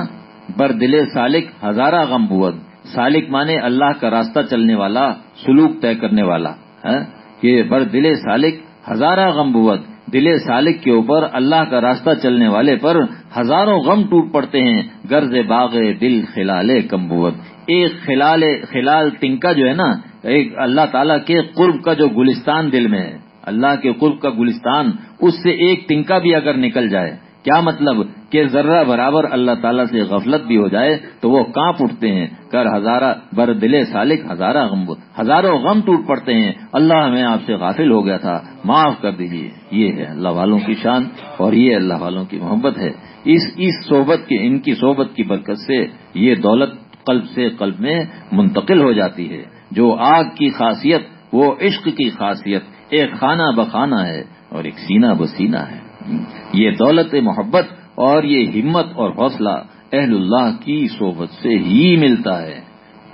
بر دل سالک ہزارہ غم بود سالک مانے اللہ کا راستہ چلنے والا، سلوک طے کرنے والا۔ ہاں؟ کہ بر دل سالک ہزارہ غم بود دل سالک کے اوپر اللہ کا راستہ چلنے والے پر ہزاروں غم ٹوٹ پڑتے ہیں۔ گرز باغ دل خلال کمبوت ایک خلال خلال تنکا جو ہے نا، ایک اللہ تعالیٰ کے قرب کا جو گلستان دل میں ہے، اللہ کے قرب کا گلستان، اس سے ایک تنکا بھی اگر نکل جائے، کیا مطلب؟ کہ ذرہ برابر اللہ تعالیٰ سے غفلت بھی ہو جائے، تو وہ کانپ اٹھتے ہیں، کر ہزارہ بر دل سالک ہزارہ غم، ہزاروں غم ٹوٹ پڑتے ہیں، اللہ میں آپ سے غافل ہو گیا تھا، معاف کر دیجیے یہ ہے اللہ والوں کی شان، اور یہ اللہ والوں کی محبت ہے۔ اس اس صحبت کی، ان کی صحبت کی برکت سے یہ دولت قلب سے قلب میں منتقل ہو جاتی ہے۔ جو آگ کی خاصیت، وہ عشق کی خاصیت، ایک خانہ بخانہ ہے اور ایک سینہ بسینہ ہے۔ یہ دولت، محبت اور یہ ہمت اور حوصلہ اہل اللہ کی صحبت سے ہی ملتا ہے۔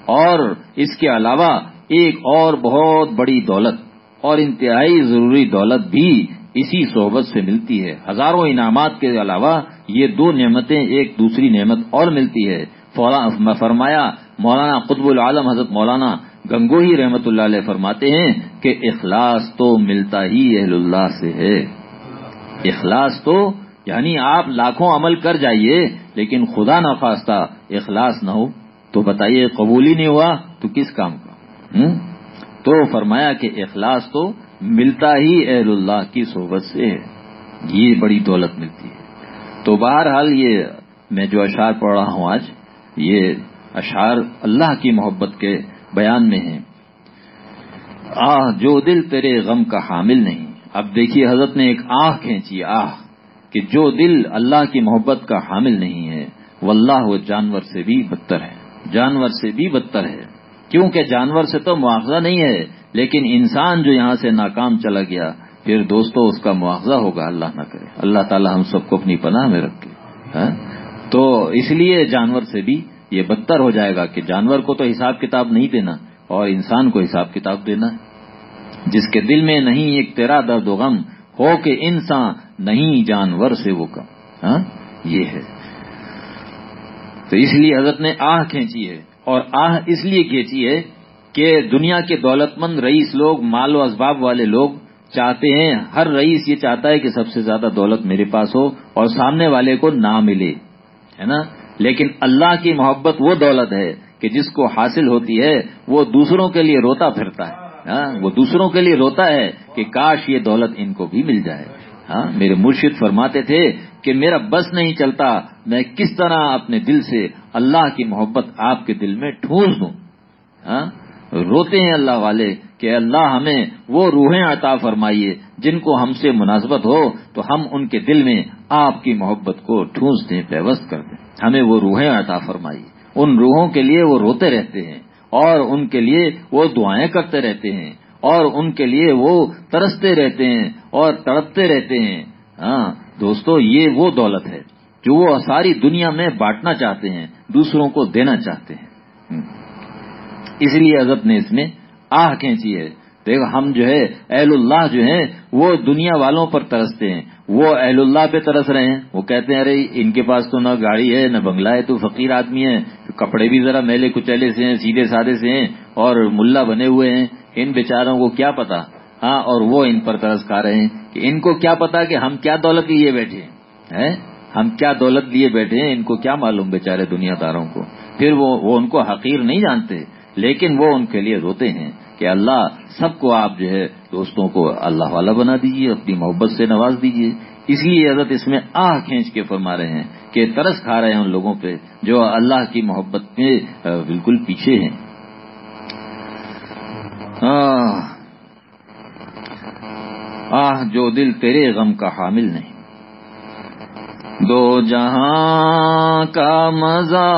اور اس کے علاوہ ایک اور بہت بڑی دولت اور انتہائی ضروری دولت بھی اسی صحبت سے ملتی ہے۔ ہزاروں انعامات کے علاوہ یہ دو نعمتیں ایک دوسری نعمت اور ملتی ہے۔ فرمایا، مولانا قطب العالم حضرت مولانا گنگوہی رحمت اللہ علیہ فرماتے ہیں کہ اخلاص تو ملتا ہی اہل اللہ سے ہے۔ اخلاص تو یعنی آپ لاکھوں عمل کر جائیے، لیکن خدا نخواستہ اخلاص نہ ہو، تو بتائیے قبول ہی نہیں ہوا، تو کس کام کا؟ تو فرمایا کہ اخلاص تو ملتا ہی اہل اللہ کی صحبت سے ہے۔ یہ بڑی دولت ملتی ہے۔ تو بہرحال یہ میں جو اشعار پڑھ رہا ہوں آج یہ اشعار اللہ کی محبت کے بیان میں ہیں۔ آہ، جو دل تیرے غم کا حامل نہیں۔ اب دیکھیے حضرت نے ایک آہ کھینچی، آہ، کہ جو دل اللہ کی محبت کا حامل نہیں ہے، واللہ وہ جانور سے بھی بدتر ہے۔ جانور سے بھی بدتر ہے۔ کیونکہ جانور سے تو مواخذہ نہیں ہے، لیکن انسان جو یہاں سے ناکام چلا گیا، پھر دوستو، اس کا مواخذہ ہوگا، اللہ نہ کرے۔ اللہ تعالی ہم سب کو اپنی پناہ میں رکھے۔ ہاں؟ تو اس لیے جانور سے بھی یہ بدتر ہو جائے گا کہ جانور کو تو حساب کتاب نہیں دینا اور انسان کو حساب کتاب دینا۔ جس کے دل میں نہیں ایک تیرا درد و غم، ہو کہ انسان نہیں جانور سے وہ کم۔ ہاں؟ یہ ہے۔ تو اس لیے حضرت نے آہ کھینچی ہے اور آہ اس لیے کھینچی ہے کہ دنیا کے دولت مند رئیس لوگ، مال و اسباب والے لوگ چاہتے ہیں، ہر رئیس یہ چاہتا ہے کہ سب سے زیادہ دولت میرے پاس ہو اور سامنے والے کو نہ ملے۔ ہے نا؟ لیکن اللہ کی محبت وہ دولت ہے کہ جس کو حاصل ہوتی ہے، وہ دوسروں کے لیے روتا پھرتا ہے۔ ہاں؟ وہ دوسروں کے لیے روتا ہے کہ کاش یہ دولت ان کو بھی مل جائے۔ ہاں؟ میرے مرشد فرماتے تھے کہ میرا بس نہیں چلتا، میں کس طرح اپنے دل سے اللہ کی محبت آپ کے دل میں ٹھونس دوں۔ ہاں؟ روتے ہیں اللہ والے کہ اللہ ہمیں وہ روحیں عطا فرمائیے جن کو ہم سے مناسبت ہو، تو ہم ان کے دل میں آپ کی محبت کو ٹھونس دیں پیوست کر دیں ہمیں وہ روحیں عطا فرمائیے ان روحوں کے لیے وہ روتے رہتے ہیں۔ اور ان کے لیے وہ دعائیں کرتے رہتے ہیں۔ اور ان کے لیے وہ ترستے رہتے ہیں اور تڑپتے رہتے ہیں۔ ہاں دوستو، یہ وہ دولت ہے جو وہ ساری دنیا میں بانٹنا چاہتے ہیں، دوسروں کو دینا چاہتے ہیں۔ اس لیے حضرت نے اس میں آہ کھینچی ہے۔ دیکھو، ہم جو ہے، اہل اللہ جو ہیں، وہ دنیا والوں پر ترستے ہیں۔ وہ اہل اللہ پہ ترس رہے ہیں۔ وہ کہتے ہیں، ارے، ان کے پاس تو نہ گاڑی ہے، نہ بنگلہ ہے، تو فقیر آدمی ہے کپڑے بھی ذرا میلے کچیلے سے ہیں، سیدھے سادے سے ہیں اور ملا بنے ہوئے ہیں۔ ان بیچاروں کو کیا پتا؟ ہاں اور وہ ان پر ترس کھا رہے ہیں کہ ان کو کیا پتا کہ ہم کیا دولت لیے بیٹھے ہیں؟ ہم کیا دولت لیے بیٹھے ہیں؟ ان کو کیا معلوم بیچارے دنیا داروں کو؟ پھر وہ وہ ان کو حقیر نہیں جانتے، لیکن وہ ان کے لیے روتے ہیں۔ کہ اللہ سب کو آپ جو ہے دوستوں کو اللہ والا بنا دیجیے اپنی محبت سے نواز دیجیے اس لیے حضرت اس میں آہ کھینچ کے فرما رہے ہیں کہ ترس کھا رہے ہیں ان لوگوں پہ جو اللہ کی محبت میں بالکل پیچھے ہیں۔ آہ، جو دل تیرے غم کا حامل نہیں۔ دو جہاں کا مزہ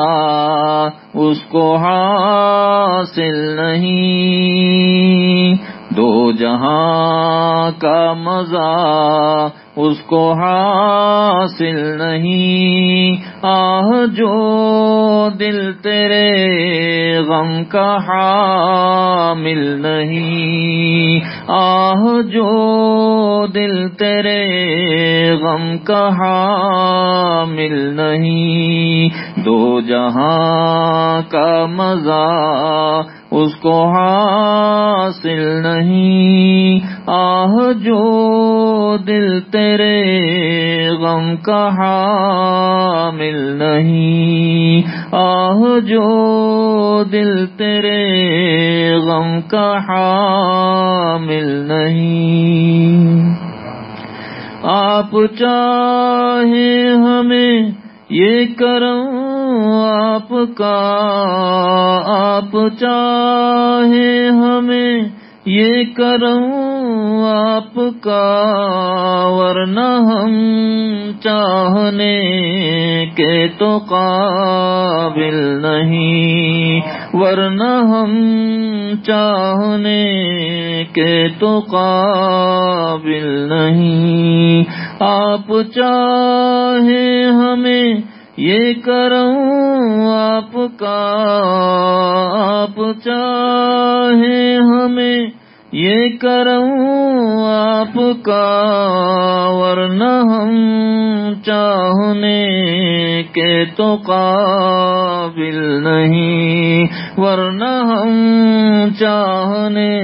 اس کو حاصل نہیں۔ دو جہاں کا مزہ اس کو حاصل نہیں۔ آہ، جو دل تیرے غم کا حامل نہیں۔ آہ، جو دل تیرے غم کا حامل نہیں۔ دو جہاں کا مزہ اس کو حاصل نہیں۔ آہ، جو دل تیرے غم کا حامل نہیں۔ آہ، جو دل تیرے غم کا حامل نہیں۔ آپ چاہیں ہمیں یہ کرم آپ کا، آپ چاہیں ہمیں یہ کروں آپ کا، ورنہ ہم چاہنے کے تو قابل نہیں۔ ورنہ ہم چاہنے کے تو قابل نہیں۔ آپ چاہیں ہمیں یہ کروں آپ کا، آپ چاہیں ہمیں۔ یہ کروں آپ کا، ورنہ ہم چاہنے کے تو قابل نہیں۔ ورنہ ہم چاہنے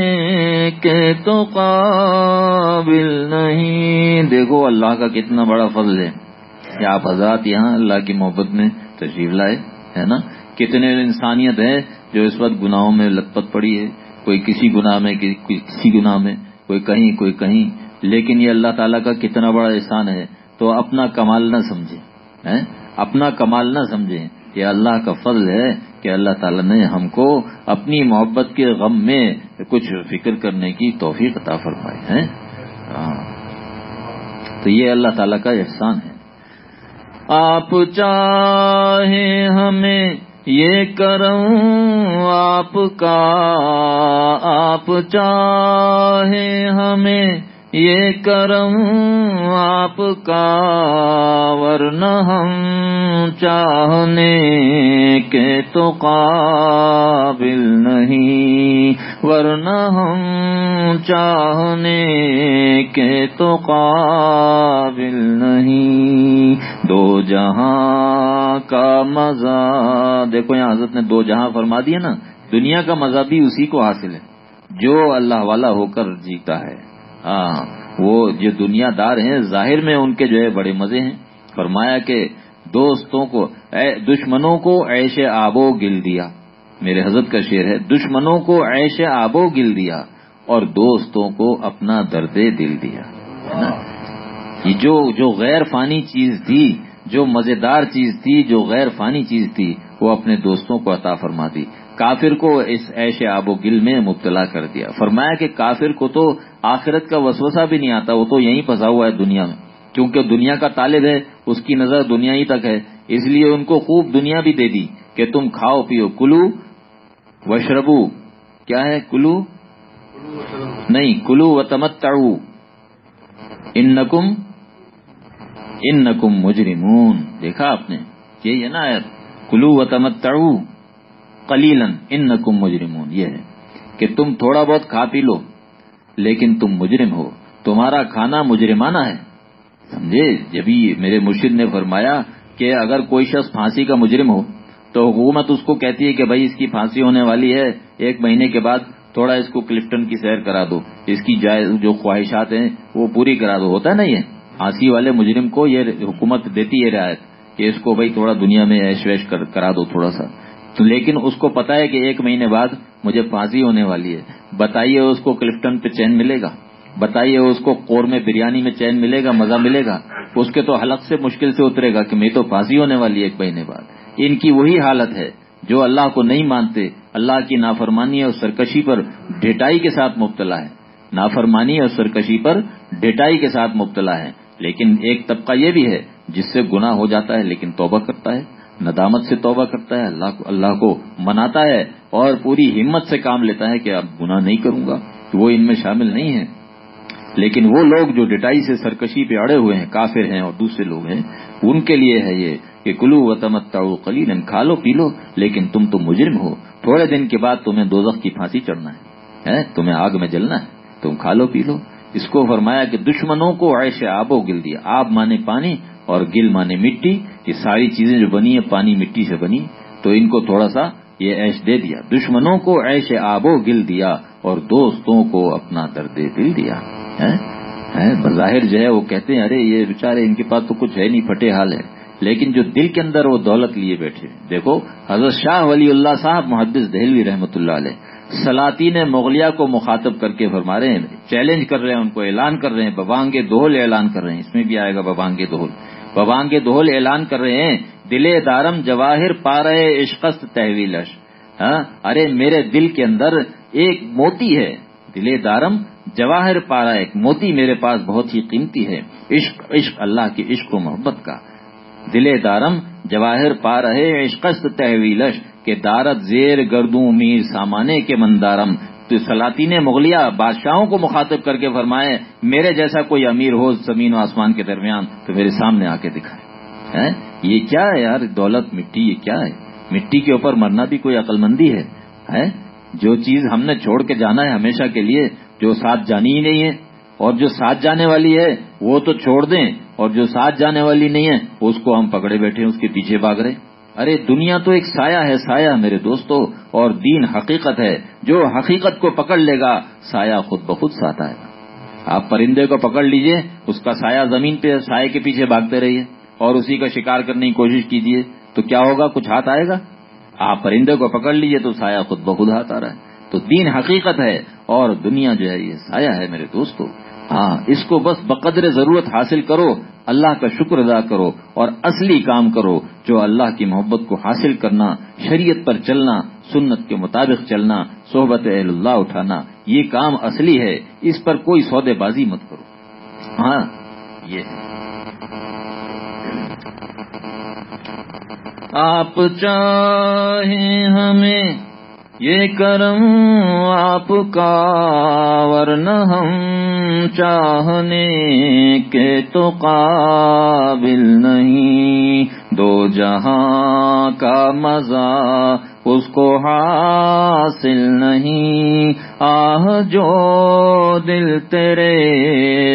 کے تو قابل نہیں۔ دیکھو اللہ کا کتنا بڑا فضل ہے۔ کہ آپ حضرات یہاں اللہ کی محبت میں تشریف لائے، ہے نا؟ کتنے انسانیت ہے جو اس وقت گناہوں میں لت پت پڑی ہے، کوئی کسی گناہ میں، کسی گناہ میں، کوئی کہیں کوئی کہیں۔ لیکن یہ اللہ تعالیٰ کا کتنا بڑا احسان ہے، تو اپنا کمال نہ سمجھے اپنا کمال نہ سمجھے یہ اللہ کا فضل ہے کہ اللہ تعالیٰ نے ہم کو اپنی محبت کے غم میں کچھ فکر کرنے کی توفیق عطا فرمائی، ہے؟ ہاں۔ تو یہ اللہ تعالیٰ کا احسان ہے۔ آپ چاہیں ہمیں یہ کروں آپ کا آپ چاہیں ہمیں یہ کرم آپ کا، ورنہ ہم چاہنے کے تو قابل نہیں۔ ورنہ ہم چاہنے کے تو قابل نہیں۔ دو جہاں کا مزہ، دیکھو یہاں حضرت نے دو جہاں فرما دیا نا، دنیا کا مزہ بھی اسی کو حاصل ہے، جو اللہ والا ہو کر جیتا ہے۔ ہاں وہ جو دنیا دار ہیں، ظاہر میں ان کے جو ہے بڑے مزے ہیں۔ فرمایا کہ دوستوں کو دشمنوں کو ایش آبو گل دیا۔ میرے حضرت کا شعر ہے، دشمنوں کو ایش آبو گل دیا اور دوستوں کو اپنا درد دل دیا۔ ہے نا؟ جو جو غیر فانی چیز تھی، جو مزیدار چیز تھی، جو غیر فانی چیز تھی، وہ اپنے دوستوں کو عطا فرما دی۔ کافر کو اس ایش آب و گل میں مبتلا کر دیا۔ فرمایا کہ کافر کو تو آخرت کا وسوسہ بھی نہیں آتا، وہ تو یہیں پھنسا ہوا ہے دنیا میں۔ کیونکہ دنیا کا طالب ہے، اس کی نظر دنیا ہی تک ہے۔ اس لیے ان کو خوب دنیا بھی دے دی کہ تم کھاؤ، پیو۔ کلو وشربو کیا ہے کلو؟ نہیں، کلو و تمت ان نکم ان نکم مجرمون۔ دیکھا آپ نے، یہی ہے نا کلو و تمت کلیلن ان نکم مجرمون، یہ ہے کہ تم تھوڑا بہت کھا پی لو، لیکن تم مجرم ہو، تمہارا کھانا مجرمانہ ہے۔ سمجھے؟ جبھی میرے مرشد نے فرمایا کہ اگر کوئی شخص پھانسی کا مجرم ہو، تو حکومت اس کو کہتی ہے کہ بھائی اس کی پھانسی ہونے والی ہے، ایک مہینے کے بعد تھوڑا اس کو کلفٹن کی سیر کرا دو۔ اس کی جو خواہشات ہیں، وہ پوری کرا دو۔ ہوتا ہے۔ نا یہ پھانسی والے مجرم کو یہ حکومت دیتی ہے رعایت کہ اس کو بھائی تھوڑا دنیا میں ایش ویش کرا دو تھوڑا سا۔ تو لیکن اس کو پتا ہے کہ ایک مہینے بعد مجھے پھانسی ہونے والی ہے۔ بتائیے اس کو کلفٹن پہ چین ملے گا؟ بتائیے اس کو کور میں بریانی میں چین ملے گا؟ مزہ ملے گا؟ اس کے تو حلق سے مشکل سے اترے گا کہ میں تو پھانسی ہونے والی ہے ایک مہینے بعد۔ ان کی وہی حالت ہے جو اللہ کو نہیں مانتے، اللہ کی نافرمانی اور سرکشی پر ڈیٹائی کے ساتھ مبتلا ہے۔ نافرمانی اور سرکشی پر ڈیٹائی کے ساتھ مبتلا ہے۔ لیکن ایک طبقہ یہ بھی ہے جس سے گناہ ہو جاتا ہے لیکن توبہ کرتا ہے۔ ندامت سے توبہ کرتا ہے، اللہ کو اللہ کو مناتا ہے اور پوری ہمت سے کام لیتا ہے کہ اب گناہ نہیں کروں گا وہ ان میں شامل نہیں ہے۔ لیکن وہ لوگ جو ڈٹائی سے سرکشی پہ اڑے ہوئے ہیں، کافر ہیں اور دوسرے لوگ ہیں، ان کے لیے ہے یہ کہ کلو و تمتا کلیل کھا لو، پی لو، لیکن تم تو مجرم ہو۔ تھوڑے دن کے بعد تمہیں دوزخ کی پھانسی چڑھنا ہے تمہیں آگ میں جلنا ہے۔ تم کھا لو، پی لو۔ اس کو فرمایا کہ دشمنوں کو ایسے آبو گل دیا۔ آب مانے پانی اور گل مانے مٹی یہ ساری چیزیں جو بنی ہیں، پانی مٹی سے بنی، تو ان کو تھوڑا سا یہ ایش دے دیا۔ دشمنوں کو ایسے آبو گل دیا اور دوستوں کو اپنا درد دل دیا۔ بظاہر جو ہے وہ کہتے ہیں، ارے یہ بےچارے ان کے پاس تو کچھ ہے نہیں، پھٹے حال ہے۔ لیکن جو دل کے اندر وہ دولت لیے بیٹھے، دیکھو، حضرت شاہ ولی اللہ صاحب محدث دہلوی رحمۃ اللہ علیہ سلاطین مغلیہ کو مخاطب کر کے فرما رہے ہیں، چیلنج کر رہے ہیں، ان کو اعلان کر رہے ہیں ببانگ دہل اعلان کر رہے ہیں۔ اس میں بھی آئے گا ببانگ دہل۔ ببانگ دہل اعلان کر رہے ہیں، دل دارم جواہر پا رہے عشقست تحویلش۔ ہاں؟ ارے میرے دل کے اندر ایک موتی ہے۔ دل دارم جواہر پا رہا ایک موتی میرے پاس بہت ہی قیمتی ہے۔ عشق عشق اللہ کی عشق و محبت کا۔ دل دارم جواہر پا رہے عشقست تحویلش کے دارت زیر گردوں میر سامانے کے مندارم۔ تو سلاطین مغلیہ بادشاہوں کو مخاطب کر کے فرمائے، میرے جیسا کوئی امیر ہو زمین و آسمان کے درمیان تو میرے سامنے آ کے دکھائے۔ یہ کیا ہے یار؟ دولت، مٹی، یہ کیا ہے؟ مٹی کے اوپر مرنا بھی کوئی عقل مندی ہے جو چیز ہم نے چھوڑ کے جانا ہے ہمیشہ کے لیے، جو ساتھ جانی ہی نہیں ہے۔ اور جو ساتھ جانے والی ہے، وہ تو چھوڑ دیں۔ اور جو ساتھ جانے والی نہیں ہے، اس کو ہم پکڑے بیٹھے اس کے پیچھے بھاگ رہے ارے دنیا تو ایک سایہ ہے، سایہ میرے دوستو، اور دین حقیقت ہے۔ جو حقیقت کو پکڑ لے گا، سایہ خود بخود ساتھ آئے گا۔ آپ پرندے کو پکڑ لیجیے، اس کا سایہ زمین پہ، سائے کے پیچھے بھاگتے رہیے۔ اور اسی کا شکار کرنے کی کوشش کیجیے تو کیا ہوگا؟ کچھ ہاتھ آئے گا؟ آپ پرندے کو پکڑ لیجیے تو سایہ خود بخود ہاتھ آ رہا ہے۔ تو دین حقیقت ہے، اور دنیا جو ہے، یہ سایہ ہے میرے دوستو۔ ہاں اس کو بس بقدر ضرورت حاصل کرو، اللہ کا شکر ادا کرو اور اصلی کام کرو جو اللہ کی محبت کو حاصل کرنا، شریعت پر چلنا، سنت کے مطابق چلنا، صحبت اہل اللہ اٹھانا، یہ کام اصلی ہے، اس پر کوئی سودے بازی مت کرو۔ ہاں یہ آپ چاہیں ہمیں یہ کرم آپ کا، ورنہ ہم چاہنے کے تو قابل نہیں۔ دو جہاں کا مزہ اس کو حاصل نہیں۔ آہ جو دل تیرے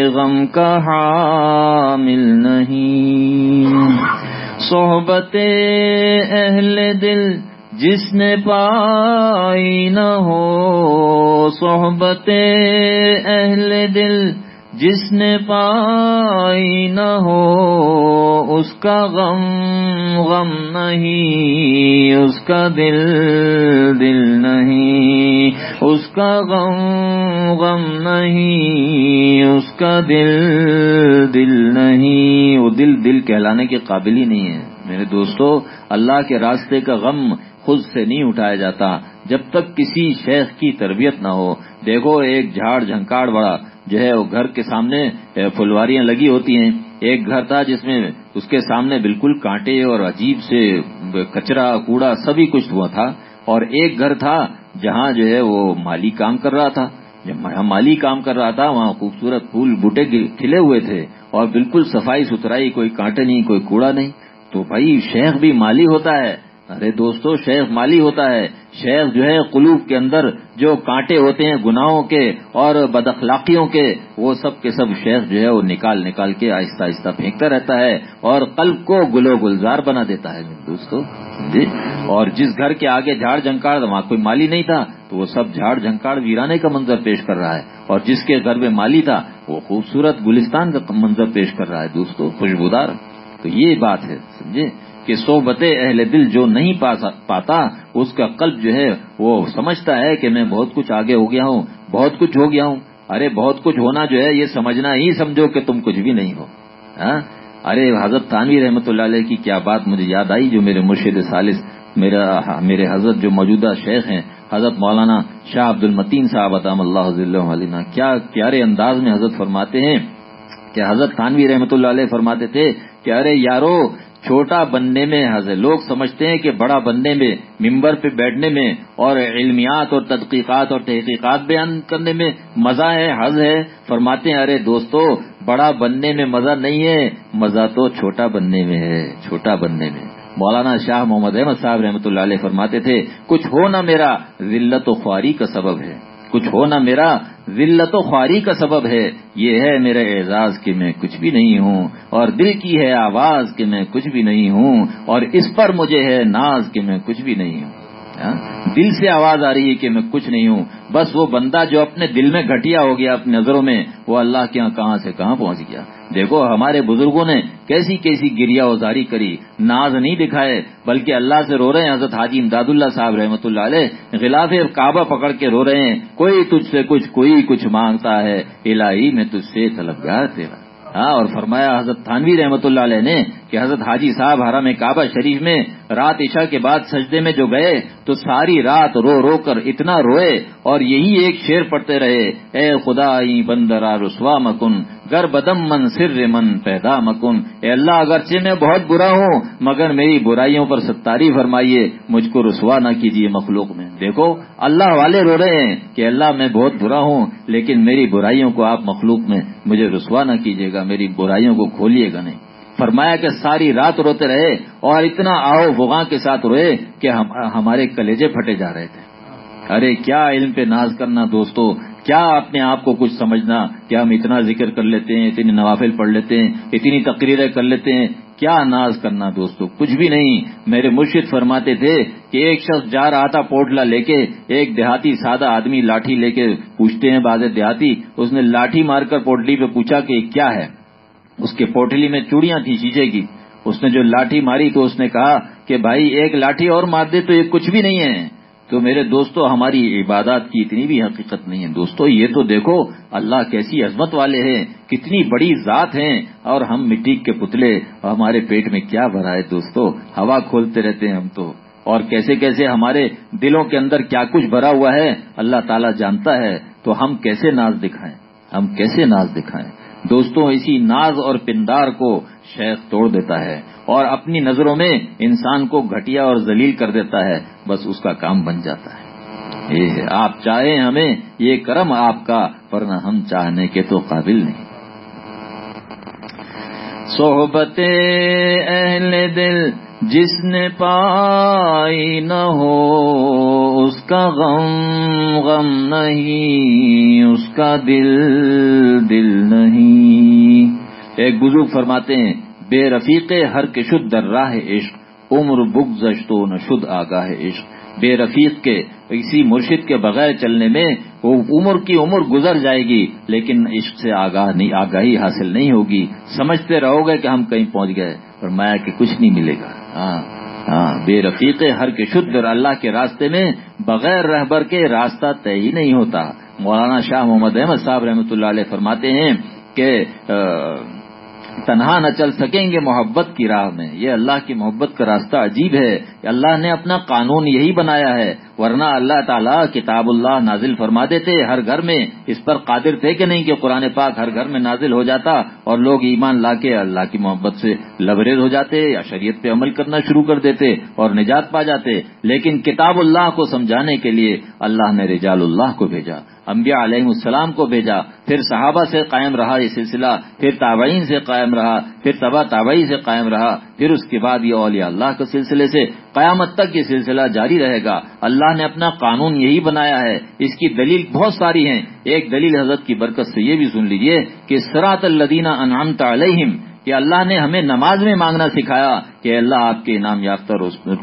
غم کا حامل نہیں۔ صحبت اہل دل جس نے پائی نہ ہو صحبت اہل دل، جس نے پائی نہ ہو اس کا غم غم نہیں، اس کا دل دل نہیں، اس کا غم غم نہیں، اس کا دل دل نہیں، وہ دل دل کہلانے کے قابل ہی نہیں ہے۔ میرے دوستو، اللہ کے راستے کا غم خود سے نہیں اٹھایا جاتا جب تک کسی شیخ کی تربیت نہ ہو۔ دیکھو، ایک جھاڑ جھنکاڑ بڑا، جو ہے، وہ گھر کے سامنے فلواریاں لگی ہوتی ہیں۔ ایک گھر تھا جس میں اس کے سامنے بالکل کانٹے اور عجیب سے کچرا، کوڑا، سبھی کچھ ہوا تھا۔ اور ایک گھر تھا جہاں جو ہے، وہ مالی کام کر رہا تھا۔ جب مالی کام کر رہا تھا، وہاں خوبصورت پھول بوٹے کھلے ہوئے تھے اور بالکل صفائی ستھرائی کوئی کانٹے نہیں، کوئی کوڑا نہیں۔ تو بھائی شیخ بھی مالی ہوتا ہے۔ ارے دوستو، شیخ مالی ہوتا ہے۔ شیخ جو ہے قلوب کے اندر جو کانٹے ہوتے ہیں، گناہوں کے اور بد اخلاقیوں کے، وہ سب کے سب شیخ جو ہے وہ نکال نکال کے آہستہ آہستہ پھینکتا رہتا ہے اور قلب کو گلو گلزار بنا دیتا ہے۔ دوستو جی اور جس گھر کے آگے جھاڑ جھنکاڑ، وہاں کوئی مالی نہیں تھا، تو وہ سب جھاڑ جھنکاڑ ویرانے کا منظر پیش کر رہا ہے۔ اور جس کے گھر میں مالی تھا، وہ خوبصورت گلستان کا منظر پیش کر رہا ہے۔ دوستو، خوشبودار۔ تو یہ بات ہے، سمجھے؟ کہ صحبت اہل دل جو نہیں پاتا، اس کا قلب جو ہے، وہ سمجھتا ہے کہ میں بہت کچھ آگے ہو گیا ہوں، بہت کچھ ہو گیا ہوں۔ ارے، بہت کچھ ہونا جو ہے، یہ سمجھنا ہی سمجھو کہ تم کچھ بھی نہیں ہو۔ ہاں؟ ارے، حضرت تانوی رحمۃ اللہ علیہ کی کیا بات مجھے یاد آئی جو میرے مرشد سالس میرا میرے حضرت جو موجودہ شیخ ہیں، حضرت مولانا شاہ عبد المتین صاحب عطام اللہ علیہ کیا پیارے انداز میں حضرت فرماتے ہیں کہ حضرت تانوی رحمۃ اللہ علیہ فرماتے تھے کہ ارے یارو، چھوٹا بننے میں حض ہے لوگ سمجھتے ہیں کہ بڑا بننے میں، ممبر پہ بیٹھنے میں اور علمیات اور تحقیقات اور تحقیقات بیان کرنے میں مزہ ہے، حض ہے۔ فرماتے ہیں، ارے دوستو، بڑا بننے میں مزہ نہیں ہے، مزہ تو چھوٹا بننے میں ہے، چھوٹا بننے میں۔ مولانا شاہ محمد احمد صاحب رحمۃ اللہ علیہ فرماتے تھے، کچھ ہو نہ میرا، ذلت و خواری کا سبب ہے۔ کچھ ہونا میرا ذلت و خواری کا سبب ہے۔ یہ ہے میرے اعزاز کہ میں کچھ بھی نہیں ہوں، اور دل کی ہے آواز کہ میں کچھ بھی نہیں ہوں، اور اس پر مجھے ہے ناز کہ میں کچھ بھی نہیں ہوں۔ ہاں؟ دل سے آواز آ رہی ہے کہ میں کچھ نہیں ہوں۔ بس وہ بندہ جو اپنے دل میں گھٹیا ہو گیا اپنی نظروں میں، وہ اللہ کے یہاں کہاں سے کہاں پہنچ گیا؟ دیکھو ہمارے بزرگوں نے کیسی کیسی گریا اوزاری کری، ناز نہیں دکھائے، بلکہ اللہ سے رو رہے ہیں، حضرت حاجی امداد اللہ صاحب رحمۃ اللہ علیہ، غلاف کعبہ پکڑ کے رو رہے ہیں، کوئی تجھ سے کچھ، کوئی کچھ مانگتا ہے، الہی میں تجھ سے طلبگار تیرا۔ ہاں اور فرمایا حضرت تھانوی رحمۃ اللہ علیہ نے کہ حضرت حاجی صاحب حرم کعبہ شریف میں رات عشاء کے بعد سجدے میں جو گئے تو ساری رات رو رو کر اتنا روئے اور یہی ایک شیر پڑتے رہے، اے خدا بندرا رسوا مکن، گر بدم من سر من پیدا مکن۔ اے اللہ، اگرچہ میں بہت برا ہوں، مگر میری برائیوں پر ستاری فرمائیے، مجھ کو رسوا نہ کیجیے مخلوق میں۔ دیکھو، اللہ والے رو رہے ہیں کہ اللہ میں بہت برا ہوں، لیکن میری برائیوں کو آپ مخلوق میں، مجھے رسوا نہ کیجیے گا، میری برائیوں کو کھولیے گا نہیں۔ فرمایا کہ ساری رات روتے رہے اور اتنا آؤ بغاں کے ساتھ روئے کہ ہمارے کلیجے پھٹے جا رہے تھے۔ ارے کیا علم پہ ناز کرنا دوستو؟ کیا اپنے آپ کو کچھ سمجھنا؟ کہ ہم اتنا ذکر کر لیتے ہیں، اتنی نوافل پڑھ لیتے ہیں، اتنی تقریریں کر لیتے ہیں؟ کیا ناز کرنا دوستو؟ کچھ بھی نہیں۔ میرے مرشد فرماتے تھے کہ ایک شخص جا رہا تھا پوٹلا لے کے، ایک دیہاتی سادہ آدمی لاٹھی لے کے پوچھتے ہیں باز دیہاتی؟ اس نے لاٹھی مار کر پوٹلی پہ پوچھا کہ کیا ہے؟ اس کے پوٹلی میں چوڑیاں تھی شیشے کی۔ اس نے جو لاٹھی ماری تو اس نے کہا کہ بھائی، ایک لاٹھی اور مار دے تو یہ کچھ بھی نہیں ہے۔ تو میرے دوستو، ہماری عبادات کی اتنی بھی حقیقت نہیں ہے۔ دوستو، یہ تو دیکھو، اللہ کیسی عظمت والے ہیں، کتنی بڑی ذات ہیں۔ اور ہم مٹی کے پتلے، ہمارے پیٹ میں کیا بھرا ہے دوستو؟ ہوا کھولتے رہتے ہیں ہم تو۔ اور کیسے کیسے ہمارے دلوں کے اندر کیا کچھ بھرا ہوا ہے، اللہ تعالیٰ جانتا ہے۔ تو ہم کیسے ناز دکھائیں؟ ہم کیسے ناز دکھائیں؟ دوستوں، اسی ناز اور پندار کو شیخ توڑ دیتا ہے اور اپنی نظروں میں انسان کو گھٹیا اور ذلیل کر دیتا ہے، بس اس کا کام بن جاتا ہے۔ یہ آپ چاہیں ہمیں یہ کرم آپ کا، ورنہ ہم چاہنے کے تو قابل نہیں۔ صحبت اہل دل جس نے پائی نہ ہو، اس کا غم غم نہیں، اس کا دل دل نہیں۔ ایک بزرگ فرماتے ہیں، بے رفیق ہر کے شد در راہ عشق، عمر بگ زشتو نہ شد آگاہ عشق۔ بے رفیق کے، اسی مرشد کے بغیر چلنے میں، وہ عمر کی عمر گزر جائے گی، لیکن عشق سے آگاہ نہیں، آگاہی حاصل نہیں ہوگی۔ سمجھتے رہو گے کہ ہم کہیں پہنچ گئے اور مایا کہ کچھ نہیں ملے گا۔ ہاں، ہاں، بے رفیق ہر کے شد اور اللہ کے راستے میں بغیر رہبر کے راستہ طے ہی نہیں ہوتا۔ مولانا شاہ محمد احمد صاحب رحمۃ اللہ علیہ فرماتے ہیں کہ تنہا نہ چل سکیں گے محبت کی راہ میں۔ یہ اللہ کی محبت کا راستہ عجیب ہے۔ اللہ نے اپنا قانون یہی بنایا ہے۔ ورنہ اللہ تعالیٰ کتاب اللہ نازل فرما دیتے ہر گھر میں اس پر قادر تھے کہ نہیں کہ قرآن پاک ہر گھر میں نازل ہو جاتا اور لوگ ایمان لا کے اللہ کی محبت سے لبریز ہو جاتے یا شریعت پہ عمل کرنا شروع کر دیتے اور نجات پا جاتے۔ لیکن کتاب اللہ کو سمجھانے کے لیے اللہ نے رجال اللہ کو بھیجا، انبیاء علیہ السلام کو بھیجا۔ پھر صحابہ سے قائم رہا یہ سلسلہ، پھر تابعین سے قائم رہا، پھر تبا تابعی سے قائم رہا۔ پھر اس کے بعد یہ اولیاء اللہ کے سلسلے سے قیامت تک یہ سلسلہ جاری رہے گا۔ اللہ نے اپنا قانون یہی بنایا ہے۔ اس کی دلیل بہت ساری ہیں۔ ایک دلیل حضرت کی برکت سے یہ بھی سن لیجیے کہ سرات الدینہ انعامت علیہم، کہ اللہ نے ہمیں نماز میں مانگنا سکھایا کہ اللہ، آپ کے انعام یافتہ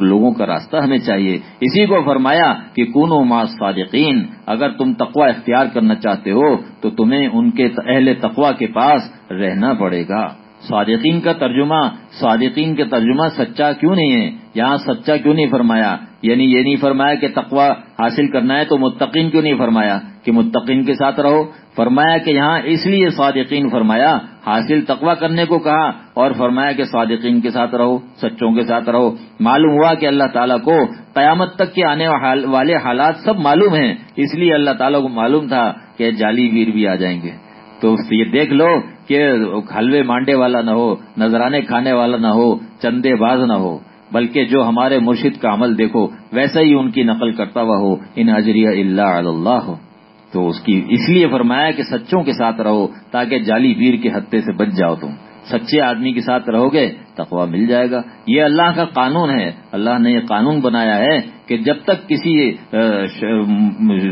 لوگوں کا راستہ ہمیں چاہیے۔ اسی کو فرمایا کہ کون و ما صادقین اگر تم تقوا اختیار کرنا چاہتے ہو تو تمہیں ان کے اہل تقوا کے پاس رہنا پڑے گا۔ صادقین کا ترجمہ، صادقین کا ترجمہ سچا کیوں نہیں ہے؟ یہاں سچا کیوں نہیں فرمایا؟ یعنی یہ نہیں فرمایا کہ تقوا حاصل کرنا ہے تو متقین کیوں نہیں فرمایا؟ کہ متقین کے ساتھ رہو۔ فرمایا کہ یہاں اس لیے صادقین فرمایا، حاصل تقوا کرنے کو کہا اور فرمایا کہ صادقین کے ساتھ رہو، سچوں کے ساتھ رہو۔ معلوم ہوا کہ اللہ تعالیٰ کو قیامت تک کے آنے والے حالات سب معلوم ہیں۔ اس لیے اللہ تعالیٰ کو معلوم تھا کہ جعلی ویر بھی آ جائیں گے۔ تو یہ دیکھ لو کہ حلوے مانڈے والا نہ ہو، نذرانے کھانے والا نہ ہو، چندے باز نہ ہو، بلکہ جو ہمارے مرشد کا عمل دیکھو، ویسا ہی ان کی نقل کرتا ہوا ہو، ان اجریہ اللہ اللہ۔ ہو تو اس کی اس لیے فرمایا کہ سچوں کے ساتھ رہو، تاکہ جالی ویر کے ہتھے سے بچ جاؤ تم۔ سچے آدمی کے ساتھ رہو گے تقوا مل جائے گا۔ یہ اللہ کا قانون ہے۔ اللہ نے یہ قانون بنایا ہے کہ جب تک کسی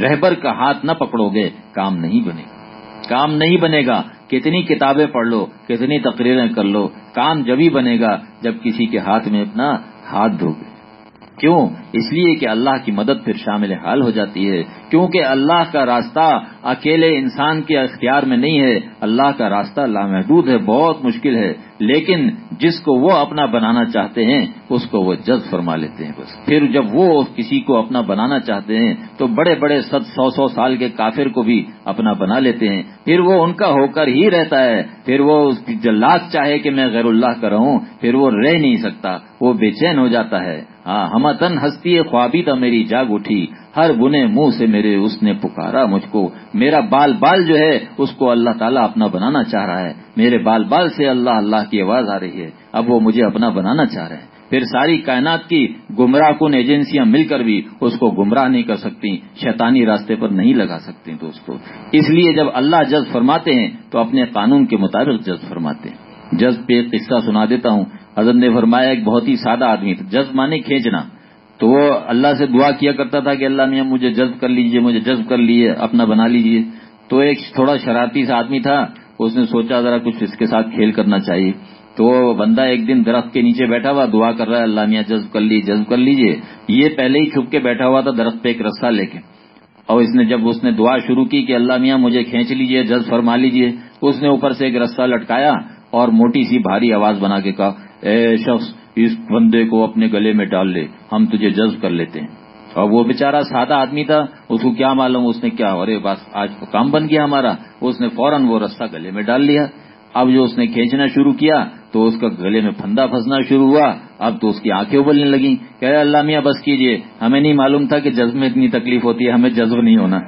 رہبر کا ہاتھ نہ پکڑو گے کام نہیں بنے۔ گا کام نہیں بنے گا۔ کتنی کتابیں پڑھ لو، کتنی تقریریں کر لو، کام جبھی بنے گا جب کسی کے ہاتھ میں اپنا ہاتھ دھو گے۔ کیوں؟ اس لیے کہ اللہ کی مدد پھر شامل حال ہو جاتی ہے۔ کیونکہ اللہ کا راستہ اکیلے انسان کے اختیار میں نہیں ہے، اللہ کا راستہ لامحدود ہے، بہت مشکل ہے۔ لیکن جس کو وہ اپنا بنانا چاہتے ہیں، اس کو وہ جذب فرما لیتے ہیں بس۔ پھر جب وہ کسی کو اپنا بنانا چاہتے ہیں، تو بڑے بڑے ست سو سو سال کے کافر کو بھی اپنا بنا لیتے ہیں۔ پھر وہ ان کا ہو کر ہی رہتا ہے۔ پھر وہ اس کی جلات چاہے کہ میں غیر اللہ کا رہوں، پھر وہ رہ نہیں سکتا، وہ بے چین ہو جاتا ہے۔ ہاں ہم تن ہستی خوابی تو میری جاگ اٹھی۔ ہر بنے منہ سے میرے اس نے پکارا مجھ کو۔ میرا بال بال جو ہے، اس کو اللہ تعالیٰ اپنا بنانا چاہ رہا ہے۔ میرے بال بال سے اللہ اللہ کی آواز آ رہی ہے۔ اب وہ مجھے اپنا بنانا چاہ رہے ہیں۔ پھر ساری کائنات کی گمراہ کن ایجنسیاں مل کر بھی اس کو گمراہ نہیں کر سکتی شیطانی راستے پر نہیں لگا سکتی دوستو۔ اس لیے جب اللہ جذب فرماتے ہیں، تو اپنے قانون کے مطابق جذب فرماتے ہیں۔ جذب پہ ایک قصہ سنا دیتا ہوں۔ حضرت نے فرمایا، ایک بہت ہی سادہ آدمی تھا، جذب مانے کھینچنا۔ تو وہ اللہ سے دعا کیا کرتا تھا کہ اللہ میاں، مجھے جذب کر لیجیے، مجھے جذب کر لیے اپنا بنا لیجیے۔ تو ایک تھوڑا شرارتی سا آدمی تھا، اس نے سوچا ذرا کچھ اس کے ساتھ کھیل کرنا چاہیے۔ تو وہ بندہ ایک دن درخت کے نیچے بیٹھا ہوا دعا کر رہا ہے، اللہ میاں، جذب کر لیجیے جذب کر لیجیے یہ پہلے ہی چھپ کے بیٹھا ہوا تھا درخت پہ ایک رسہ لے کے۔ اور اس نے جب اس نے دعا شروع کی کہ اللہ میاں، مجھے کھینچ لیجیے جذب فرما لیجیے اس نے اوپر سے ایک رسہ لٹکایا اور موٹی سی بھاری آواز بنا کے کہا اے شخص، اس بندے کو اپنے گلے میں ڈال لے، ہم تجھے جذب کر لیتے ہیں۔ اور وہ بےچارا سادہ آدمی تھا، اس کو کیا معلوم اس نے کیا، ارے بس، آج کام بن گیا ہمارا۔ اس نے فوراً وہ رستہ گلے میں ڈال لیا۔ اب جو اس نے کھینچنا شروع کیا، تو اس کا گلے میں پھندا پھنسنا شروع ہوا۔ اب تو اس کی آنکھیں ابلنے لگی کہ اللہ میاں، بس کیجیے ہمیں نہیں معلوم تھا کہ جذب میں اتنی تکلیف ہوتی ہے، ہمیں جذب نہیں ہونا۔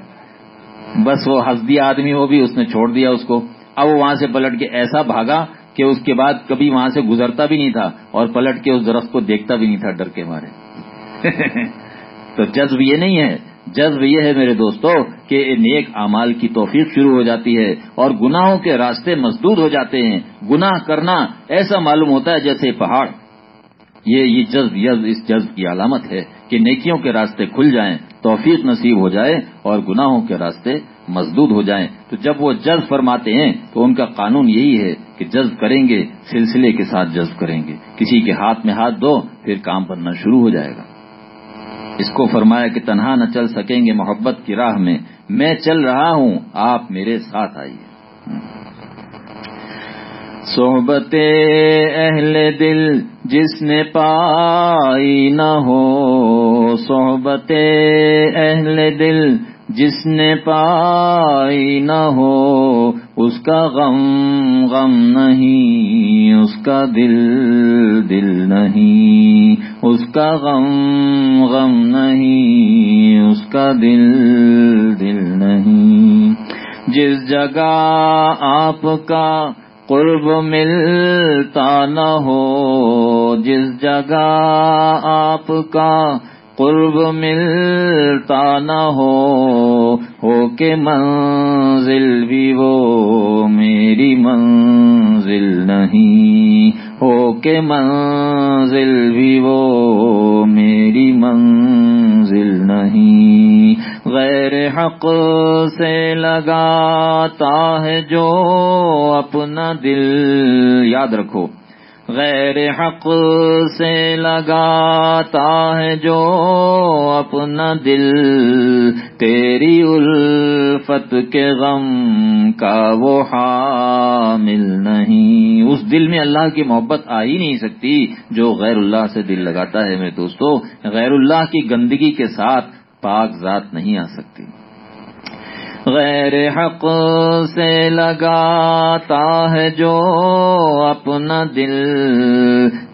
بس وہ ہسدی آدمی ہو بھی، اس نے چھوڑ دیا اس کو۔ اب وہ وہاں سے پلٹ کے ایسا بھاگا کہ اس کے بعد کبھی وہاں سے گزرتا بھی نہیں تھا اور پلٹ کے اس درخت کو دیکھتا بھی نہیں تھا ڈر کے مارے۔ تو جذب یہ نہیں ہے، جذب یہ ہے میرے دوستو کہ نیک امال کی توفیق شروع ہو جاتی ہے اور گناہوں کے راستے مسدود ہو جاتے ہیں۔ گناہ کرنا ایسا معلوم ہوتا ہے جیسے پہاڑ۔ یہ یہ جذب اس جذب کی علامت ہے کہ نیکیوں کے راستے کھل جائیں، توفیق نصیب ہو جائے اور گناہوں کے راستے مزدود ہو جائیں تو جب وہ جذب فرماتے ہیں تو ان کا قانون یہی ہے کہ جذب کریں گے، سلسلے کے ساتھ جذب کریں گے۔ کسی کے ہاتھ میں ہاتھ دو، پھر کام بننا شروع ہو جائے گا۔ اس کو فرمایا کہ تنہا نہ چل سکیں گے محبت کی راہ میں۔ میں چل رہا ہوں، آپ میرے ساتھ آئیے۔ صحبت اہل دل جس نے پائی نہ ہو، صحبت اہل دل جس نے پائی نہ ہو، اس کا غم غم نہیں، اس کا دل دل نہیں، اس کا غم غم نہیں، اس کا دل دل نہیں۔ جس جگہ آپ کا قرب ملتا نہ ہو، جس جگہ آپ کا قرب ملتا نہ ہو ہو کے منزل بھی وہ، میری منزل نہیں۔ ہو کے منزل بھی وہ، میری منزل نہیں۔ غیر حق سے لگاتا ہے جو اپنا دل، یاد رکھو۔ غیر حق سے لگاتا ہے جو اپنا دل، تیری الفت کے غم کا وہ حامل نہیں۔ اس دل میں اللہ کی محبت آ ہی نہیں سکتی جو غیر اللہ سے دل لگاتا ہے، میرے دوستو۔ غیر اللہ کی گندگی کے ساتھ پاک ذات نہیں آ سکتی۔ غیر حق سے لگاتا ہے جو اپنا دل،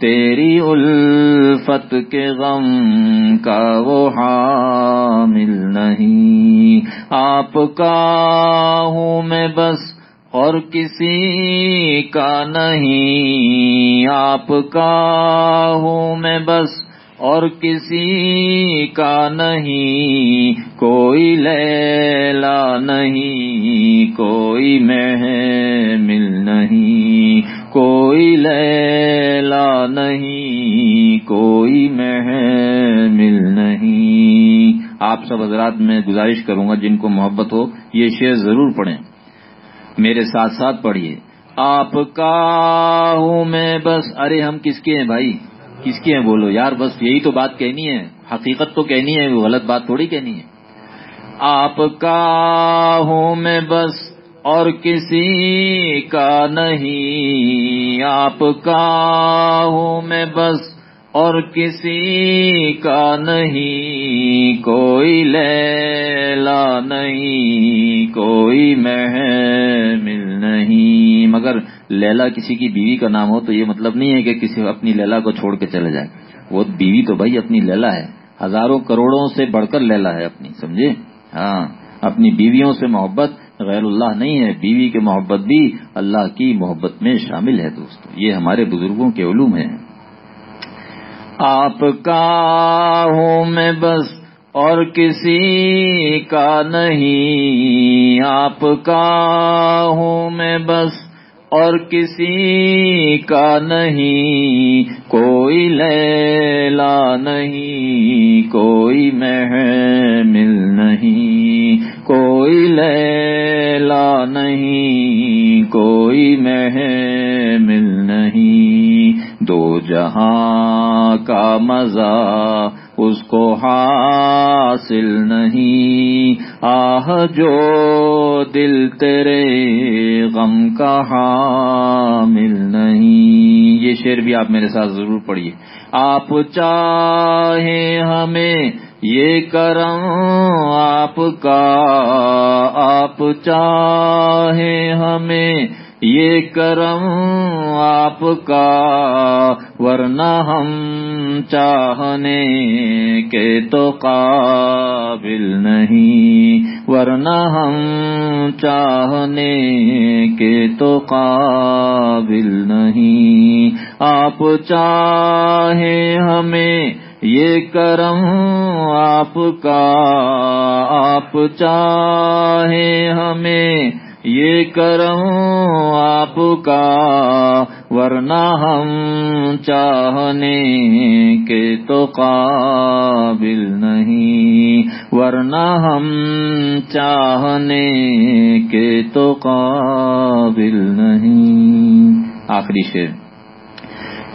تیری الفت کے غم کا وہ حامل نہیں۔ آپ کا ہوں میں بس اور کسی کا نہیں۔ آپ کا ہوں میں بس اور کسی کا نہیں، کوئی لیلا نہیں، کوئی محمل نہیں، کوئی لیلا نہیں، کوئی محمل نہیں۔ آپ سب حضرات میں گزارش کروں گا، جن کو محبت ہو، یہ شعر ضرور پڑھیں۔ میرے ساتھ ساتھ پڑھیے۔ آپ کا ہوں میں بس۔ ارے، ہم کس کے ہیں بھائی؟ کس کی ہیں بولو یار بس یہی تو بات کہنی ہے۔ حقیقت تو کہنی ہے، وہ غلط بات تھوڑی کہنی ہے۔ آپ کا ہوں میں بس اور کسی کا نہیں۔ آپ کا ہوں میں بس اور کسی کا نہیں۔ کوئی لیلا نہیں، کوئی محمل نہیں۔ مگر لیلا کسی کی بیوی کا نام ہو تو یہ مطلب نہیں ہے کہ کسی اپنی لیلا کو چھوڑ کے چلے جائے۔ وہ بیوی تو بھائی اپنی لیلا ہے۔ ہزاروں کروڑوں سے بڑھ کر لیلا ہے اپنی، سمجھے؟ ہاں اپنی بیویوں سے محبت غیر اللہ نہیں ہے۔ بیوی کی محبت بھی اللہ کی محبت میں شامل ہے دوستو۔ یہ ہمارے بزرگوں کے علوم ہیں۔ آپ کا ہوں میں بس اور کسی کا نہیں۔ آپ کا ہوں میں بس اور کسی کا نہیں، کوئی لیلا نہیں، کوئی محمل نہیں، کوئی لیلا نہیں، کوئی محمل نہیں۔ دو جہاں کا مزہ اس کو حاصل نہیں۔ آہ، جو دل تیرے غم کا حامل نہیں۔ یہ شعر بھی آپ میرے ساتھ ضرور پڑھیے۔ آپ چاہیں ہمیں یہ کرم، آپ کا، آپ چاہیں ہمیں یہ کرم آپ کا، ورنہ ہم چاہنے کے تو قابل نہیں۔ ورنہ ہم چاہنے کے تو قابل نہیں۔ آپ چاہیں ہمیں یہ کرم آپ کا، آپ چاہیں ہمیں یہ کرم آپ کا، ورنہ ہم چاہنے کے تو قابل نہیں۔ ورنہ ہم چاہنے کے تو قابل نہیں۔ آخری شعر۔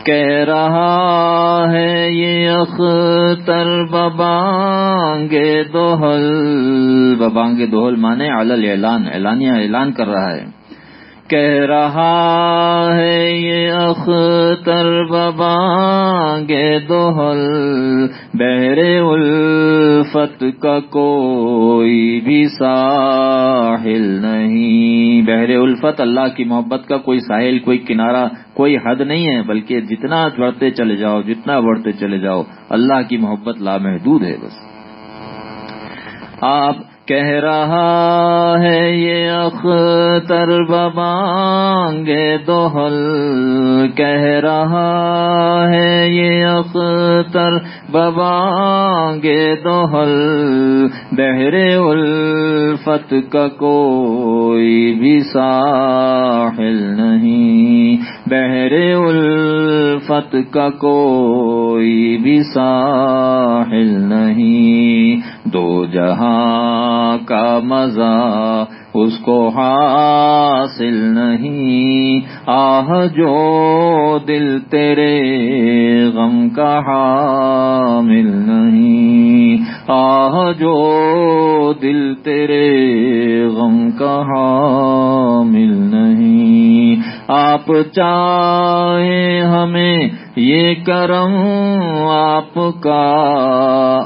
کہہ رہا ہے، یہ اختر ببانگے دوہل۔ ببانگے دوہل مانے علل اعلان، اعلانیہ اعلان کر رہا ہے۔ کہہ رہا ہے، یہ اختر ببانگے دوہل۔ بہرے الفت کا کوئی بھی ساحل نہیں۔ بہرے الفت اللہ کی محبت کا کوئی ساحل، کوئی کنارہ، کوئی حد نہیں ہے، بلکہ جتنا بڑھتے چلے جاؤ، جتنا بڑھتے چلے جاؤ، اللہ کی محبت لامحدود ہے بس۔ آپ کہہ رہا ہے یہ اختر ببانگے دوہل۔ کہہ رہا ہے یہ اختر ببانگے دوہل۔ بہرے الفت کا کوئی بھی ساحل نہیں۔ بہرے الفت کا کوئی بھی ساحل نہیں۔ دو جہاں کا مزہ اس کو حاصل نہیں۔ آہ جو دل تیرے غم کا حامل نہیں۔ آہ جو دل تیرے غم کا حامل نہیں۔ آپ چاہیں ہمیں یہ کرم، آپ کا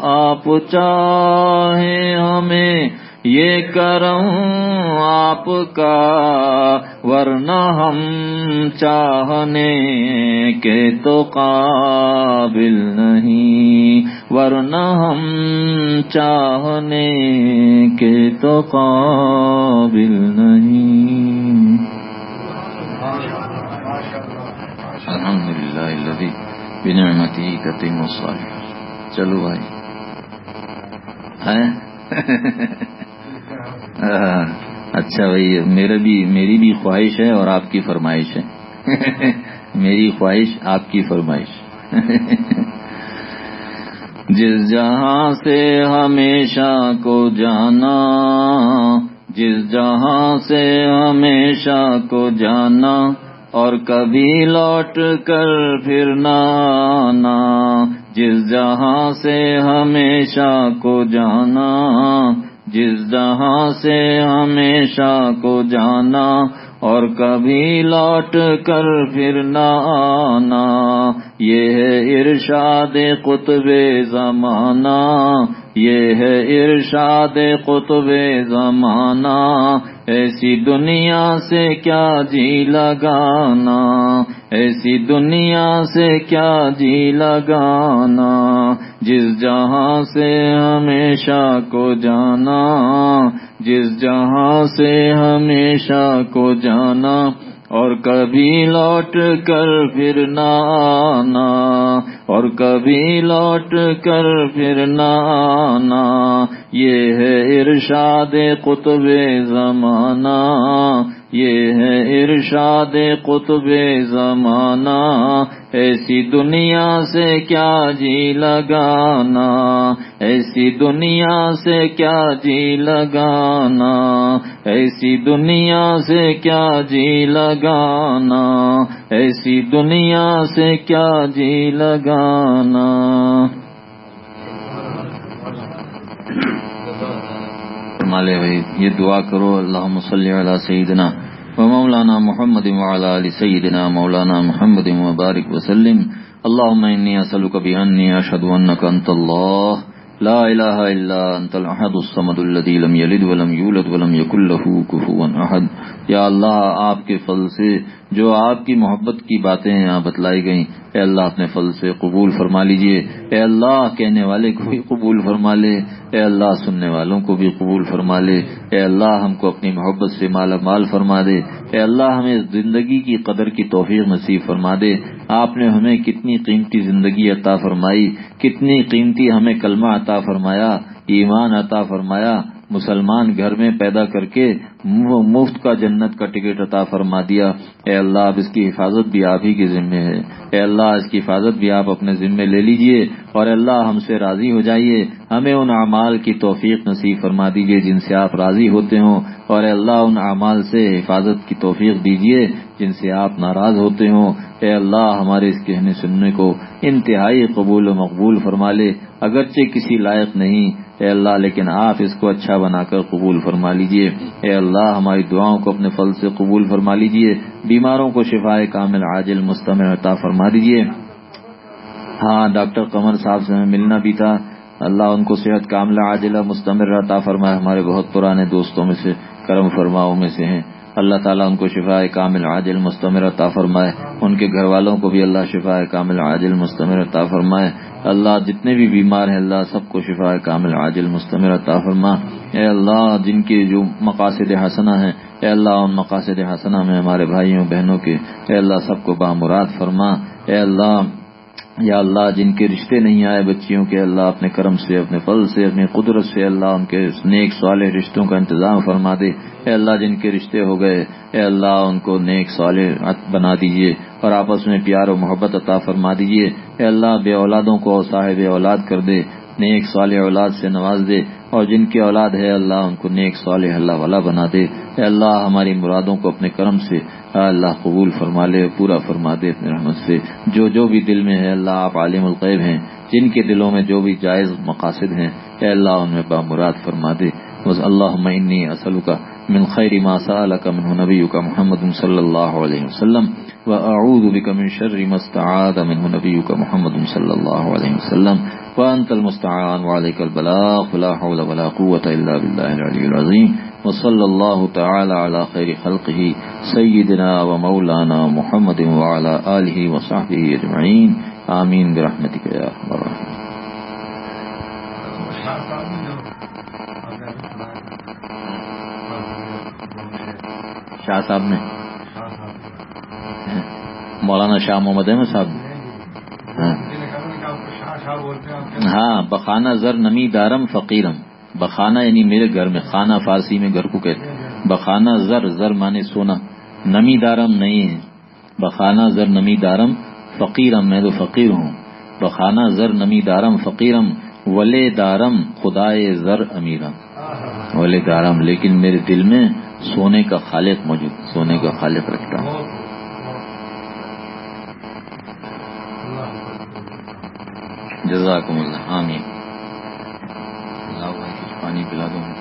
آپ چاہیں ہمیں یہ کرم، آپ کا، ورنہ ہم چاہنے کے تو قابل نہیں۔ ورنہ ہم چاہنے کے تو قابل نہیں۔ الحمد للہ بنعمتی کتیم الصالح چلو بھائی۔ اچھا بھائی، میرا بھی، میری بھی خواہش ہے اور آپ کی فرمائش ہے۔ میری خواہش، آپ کی فرمائش۔ جس جہاں سے ہمیشہ کو جانا، جس جہاں سے ہمیشہ کو جانا اور کبھی لوٹ کر پھر نہ جس جہاں سے ہمیشہ کو جانا، جس جہاں سے ہمیشہ کو جانا، اور کبھی لوٹ کر پھر نہ آنا یہ ہے ارشاد قطب زمانہ، یہ ہے ارشاد قطب زمانہ ایسی دنیا سے کیا جی لگانا؟ ایسی دنیا سے کیا جی لگانا؟ جس جہاں سے ہمیشہ کو جانا، جس جہاں سے ہمیشہ کو جانا۔ اور کبھی لوٹ کر پھر نہ آنا، اور کبھی لوٹ کر پھر نہ آنا۔ یہ ہے ارشاد قطب زمانہ یہ ہے ارشاد قطب زمانہ، ایسی دنیا سے کیا جی لگانا؟ ایسی دنیا سے کیا جی لگانا؟ ایسی دنیا سے کیا جی لگانا؟ ایسی دنیا سے کیا جی لگانا؟ مالے بھائی، یہ دعا کرو اللہ مسلی علیہ سیدنا ومولانا محمد وعلى آل سيدنا مولانا محمد وبارك وسلم. اللهم إني أسألك بأني أشهد أنك أنت الله. لا إله إلا أنت الأحد الصمد الذي لم يلد ولم يولد ولم يكن له كفوا أحد. یا اللہ آپ کے فضل سے جو آپ کی محبت کی باتیں یہاں بتلائی گئیں۔ اے اللہ، اپنے فضل سے قبول فرما لیجیے۔ اے اللہ، کہنے والے کو بھی قبول فرما لے۔ اے اللہ، سننے والوں کو بھی قبول فرما لے۔ اے اللہ، ہم کو اپنی محبت سے مالا مال فرما دے۔ اے اللہ، ہمیں زندگی کی قدر کی توفیق نصیب فرما دے۔ آپ نے ہمیں کتنی قیمتی زندگی عطا فرمائی، کتنی قیمتی ہمیں کلمہ عطا فرمایا، ایمان عطا فرمایا۔ مسلمان گھر میں پیدا کر کے مفت کا جنت کا ٹکٹ عطا فرما دیا۔ اے اللہ اب اس کی حفاظت بھی آپ ہی کے ذمے ہے اے اللہ، اس کی حفاظت بھی آپ اپنے ذمے لے لیجیے اور اللہ، ہم سے راضی ہو جائیے۔ ہمیں ان اعمال کی توفیق نصیب فرما دیجیے جن سے آپ راضی ہوتے ہوں۔ اور اے اللہ، ان اعمال سے حفاظت کی توفیق دیجیے جن سے آپ ناراض ہوتے ہوں۔ اے اللہ، ہمارے اس کہنے سننے کو انتہائی قبول و مقبول فرما لے۔ اگرچہ کسی لائق نہیں، اے اللہ، لیکن آپ اس کو اچھا بنا کر قبول فرما لیجیے۔ اے اللہ، ہماری دعاؤں کو اپنے فل سے قبول فرما لیجیے۔ بیماروں کو شفا کامل عاجل مستمع عطا فرما دیجیے۔ ہاں ڈاکٹر قمر صاحب سے ہمیں ملنا بھی تھا۔ اللہ ان کو صحت کاملہ عاجلہ مستمر عطا فرمائے۔ ہمارے بہت پرانے دوستوں میں سے، کرم فرماؤں میں سے ہیں۔ اللہ تعالیٰ ان کو شفا کامل عاجل مستمر عطا فرمائے۔ ان کے گھر والوں کو بھی اللہ شفا کامل عاجل مستمر عطا فرمائے۔ اللہ جتنے بھی بیمار ہیں، اللہ سب کو شفا کامل عاجل مستمر عطا فرما۔ اے اللہ، جن کے جو مقاصد حسنہ ہیں، اے اللہ، ان مقاصد حسنہ میں ہمارے بھائیوں، بہنوں کے۔ اے اللہ، سب کو بامراد فرما۔ اے اللہ یا اللہ جن کے رشتے نہیں آئے بچیوں کے، اللہ اپنے کرم سے، اپنے پل سے، اپنی قدرت سے، اللہ ان کے نیک صالح رشتوں کا انتظام فرما دے۔ اے اللہ جن کے رشتے ہو گئے، اے اللہ ان کو نیک صالح بنا دیجیے اور آپس میں پیار و محبت عطا فرما دیجیے۔ اے اللہ بے اولادوں کو صاحب اولاد کر دے، نیک صالح اولاد سے نواز دے۔ اور جن کی اولاد ہے، اللہ ان کو نیک صالح اللہ والا بنا دے۔ اللہ، ہماری مرادوں کو اپنے کرم سے اللہ، قبول فرما لے، پورا فرما دے اپنے رحمت سے۔ جو جو بھی دل میں ہے، اللہ، آپ عالم القیب ہیں۔ جن کے دلوں میں جو بھی جائز مقاصد ہیں، اے اللہ، ان میں بامراد فرما دے۔ بس اللہ انی اصل کا من خیر ما سألك منه نبيك محمد صلى الله عليه وسلم وأعوذ بك من شر ما استعاذ منه نبيك محمد صلى الله عليه وسلم۔ وأنت المستعان وعليك البلاغ فلا حول ولا قوة إلا بالله العلي العظيم. وصلى الله تعالى على خير خلقه سيدنا ومولانا محمد وعلى آله وصحبه أجمعين. آمين برحمتك يا أرحم الراحمين. شاہ صاحب نے؟ مولانا شاہ محمد احمد صاحب ہاں بخانہ زر نمی دارم فقیرم. بخانہ یعنی میرے گھر میں، خانہ فارسی میں گھر کو کہتے بخانہ زر زر مانے سونا. نمی دارم نہیں ہے. بخانہ زر نمی دارم فقیرم، میں تو فقیر ہوں. بخانہ زر نمی دارم فقیرم، ولے دارم خدائے زر امیرم. ولے دارم، لیکن میرے دل میں سونے کا خالق موجود، سونے کا خالق رکھتا ہوں. جزاکم اللہ آمین۔ اللہ کچھ پانی پلا دوں۔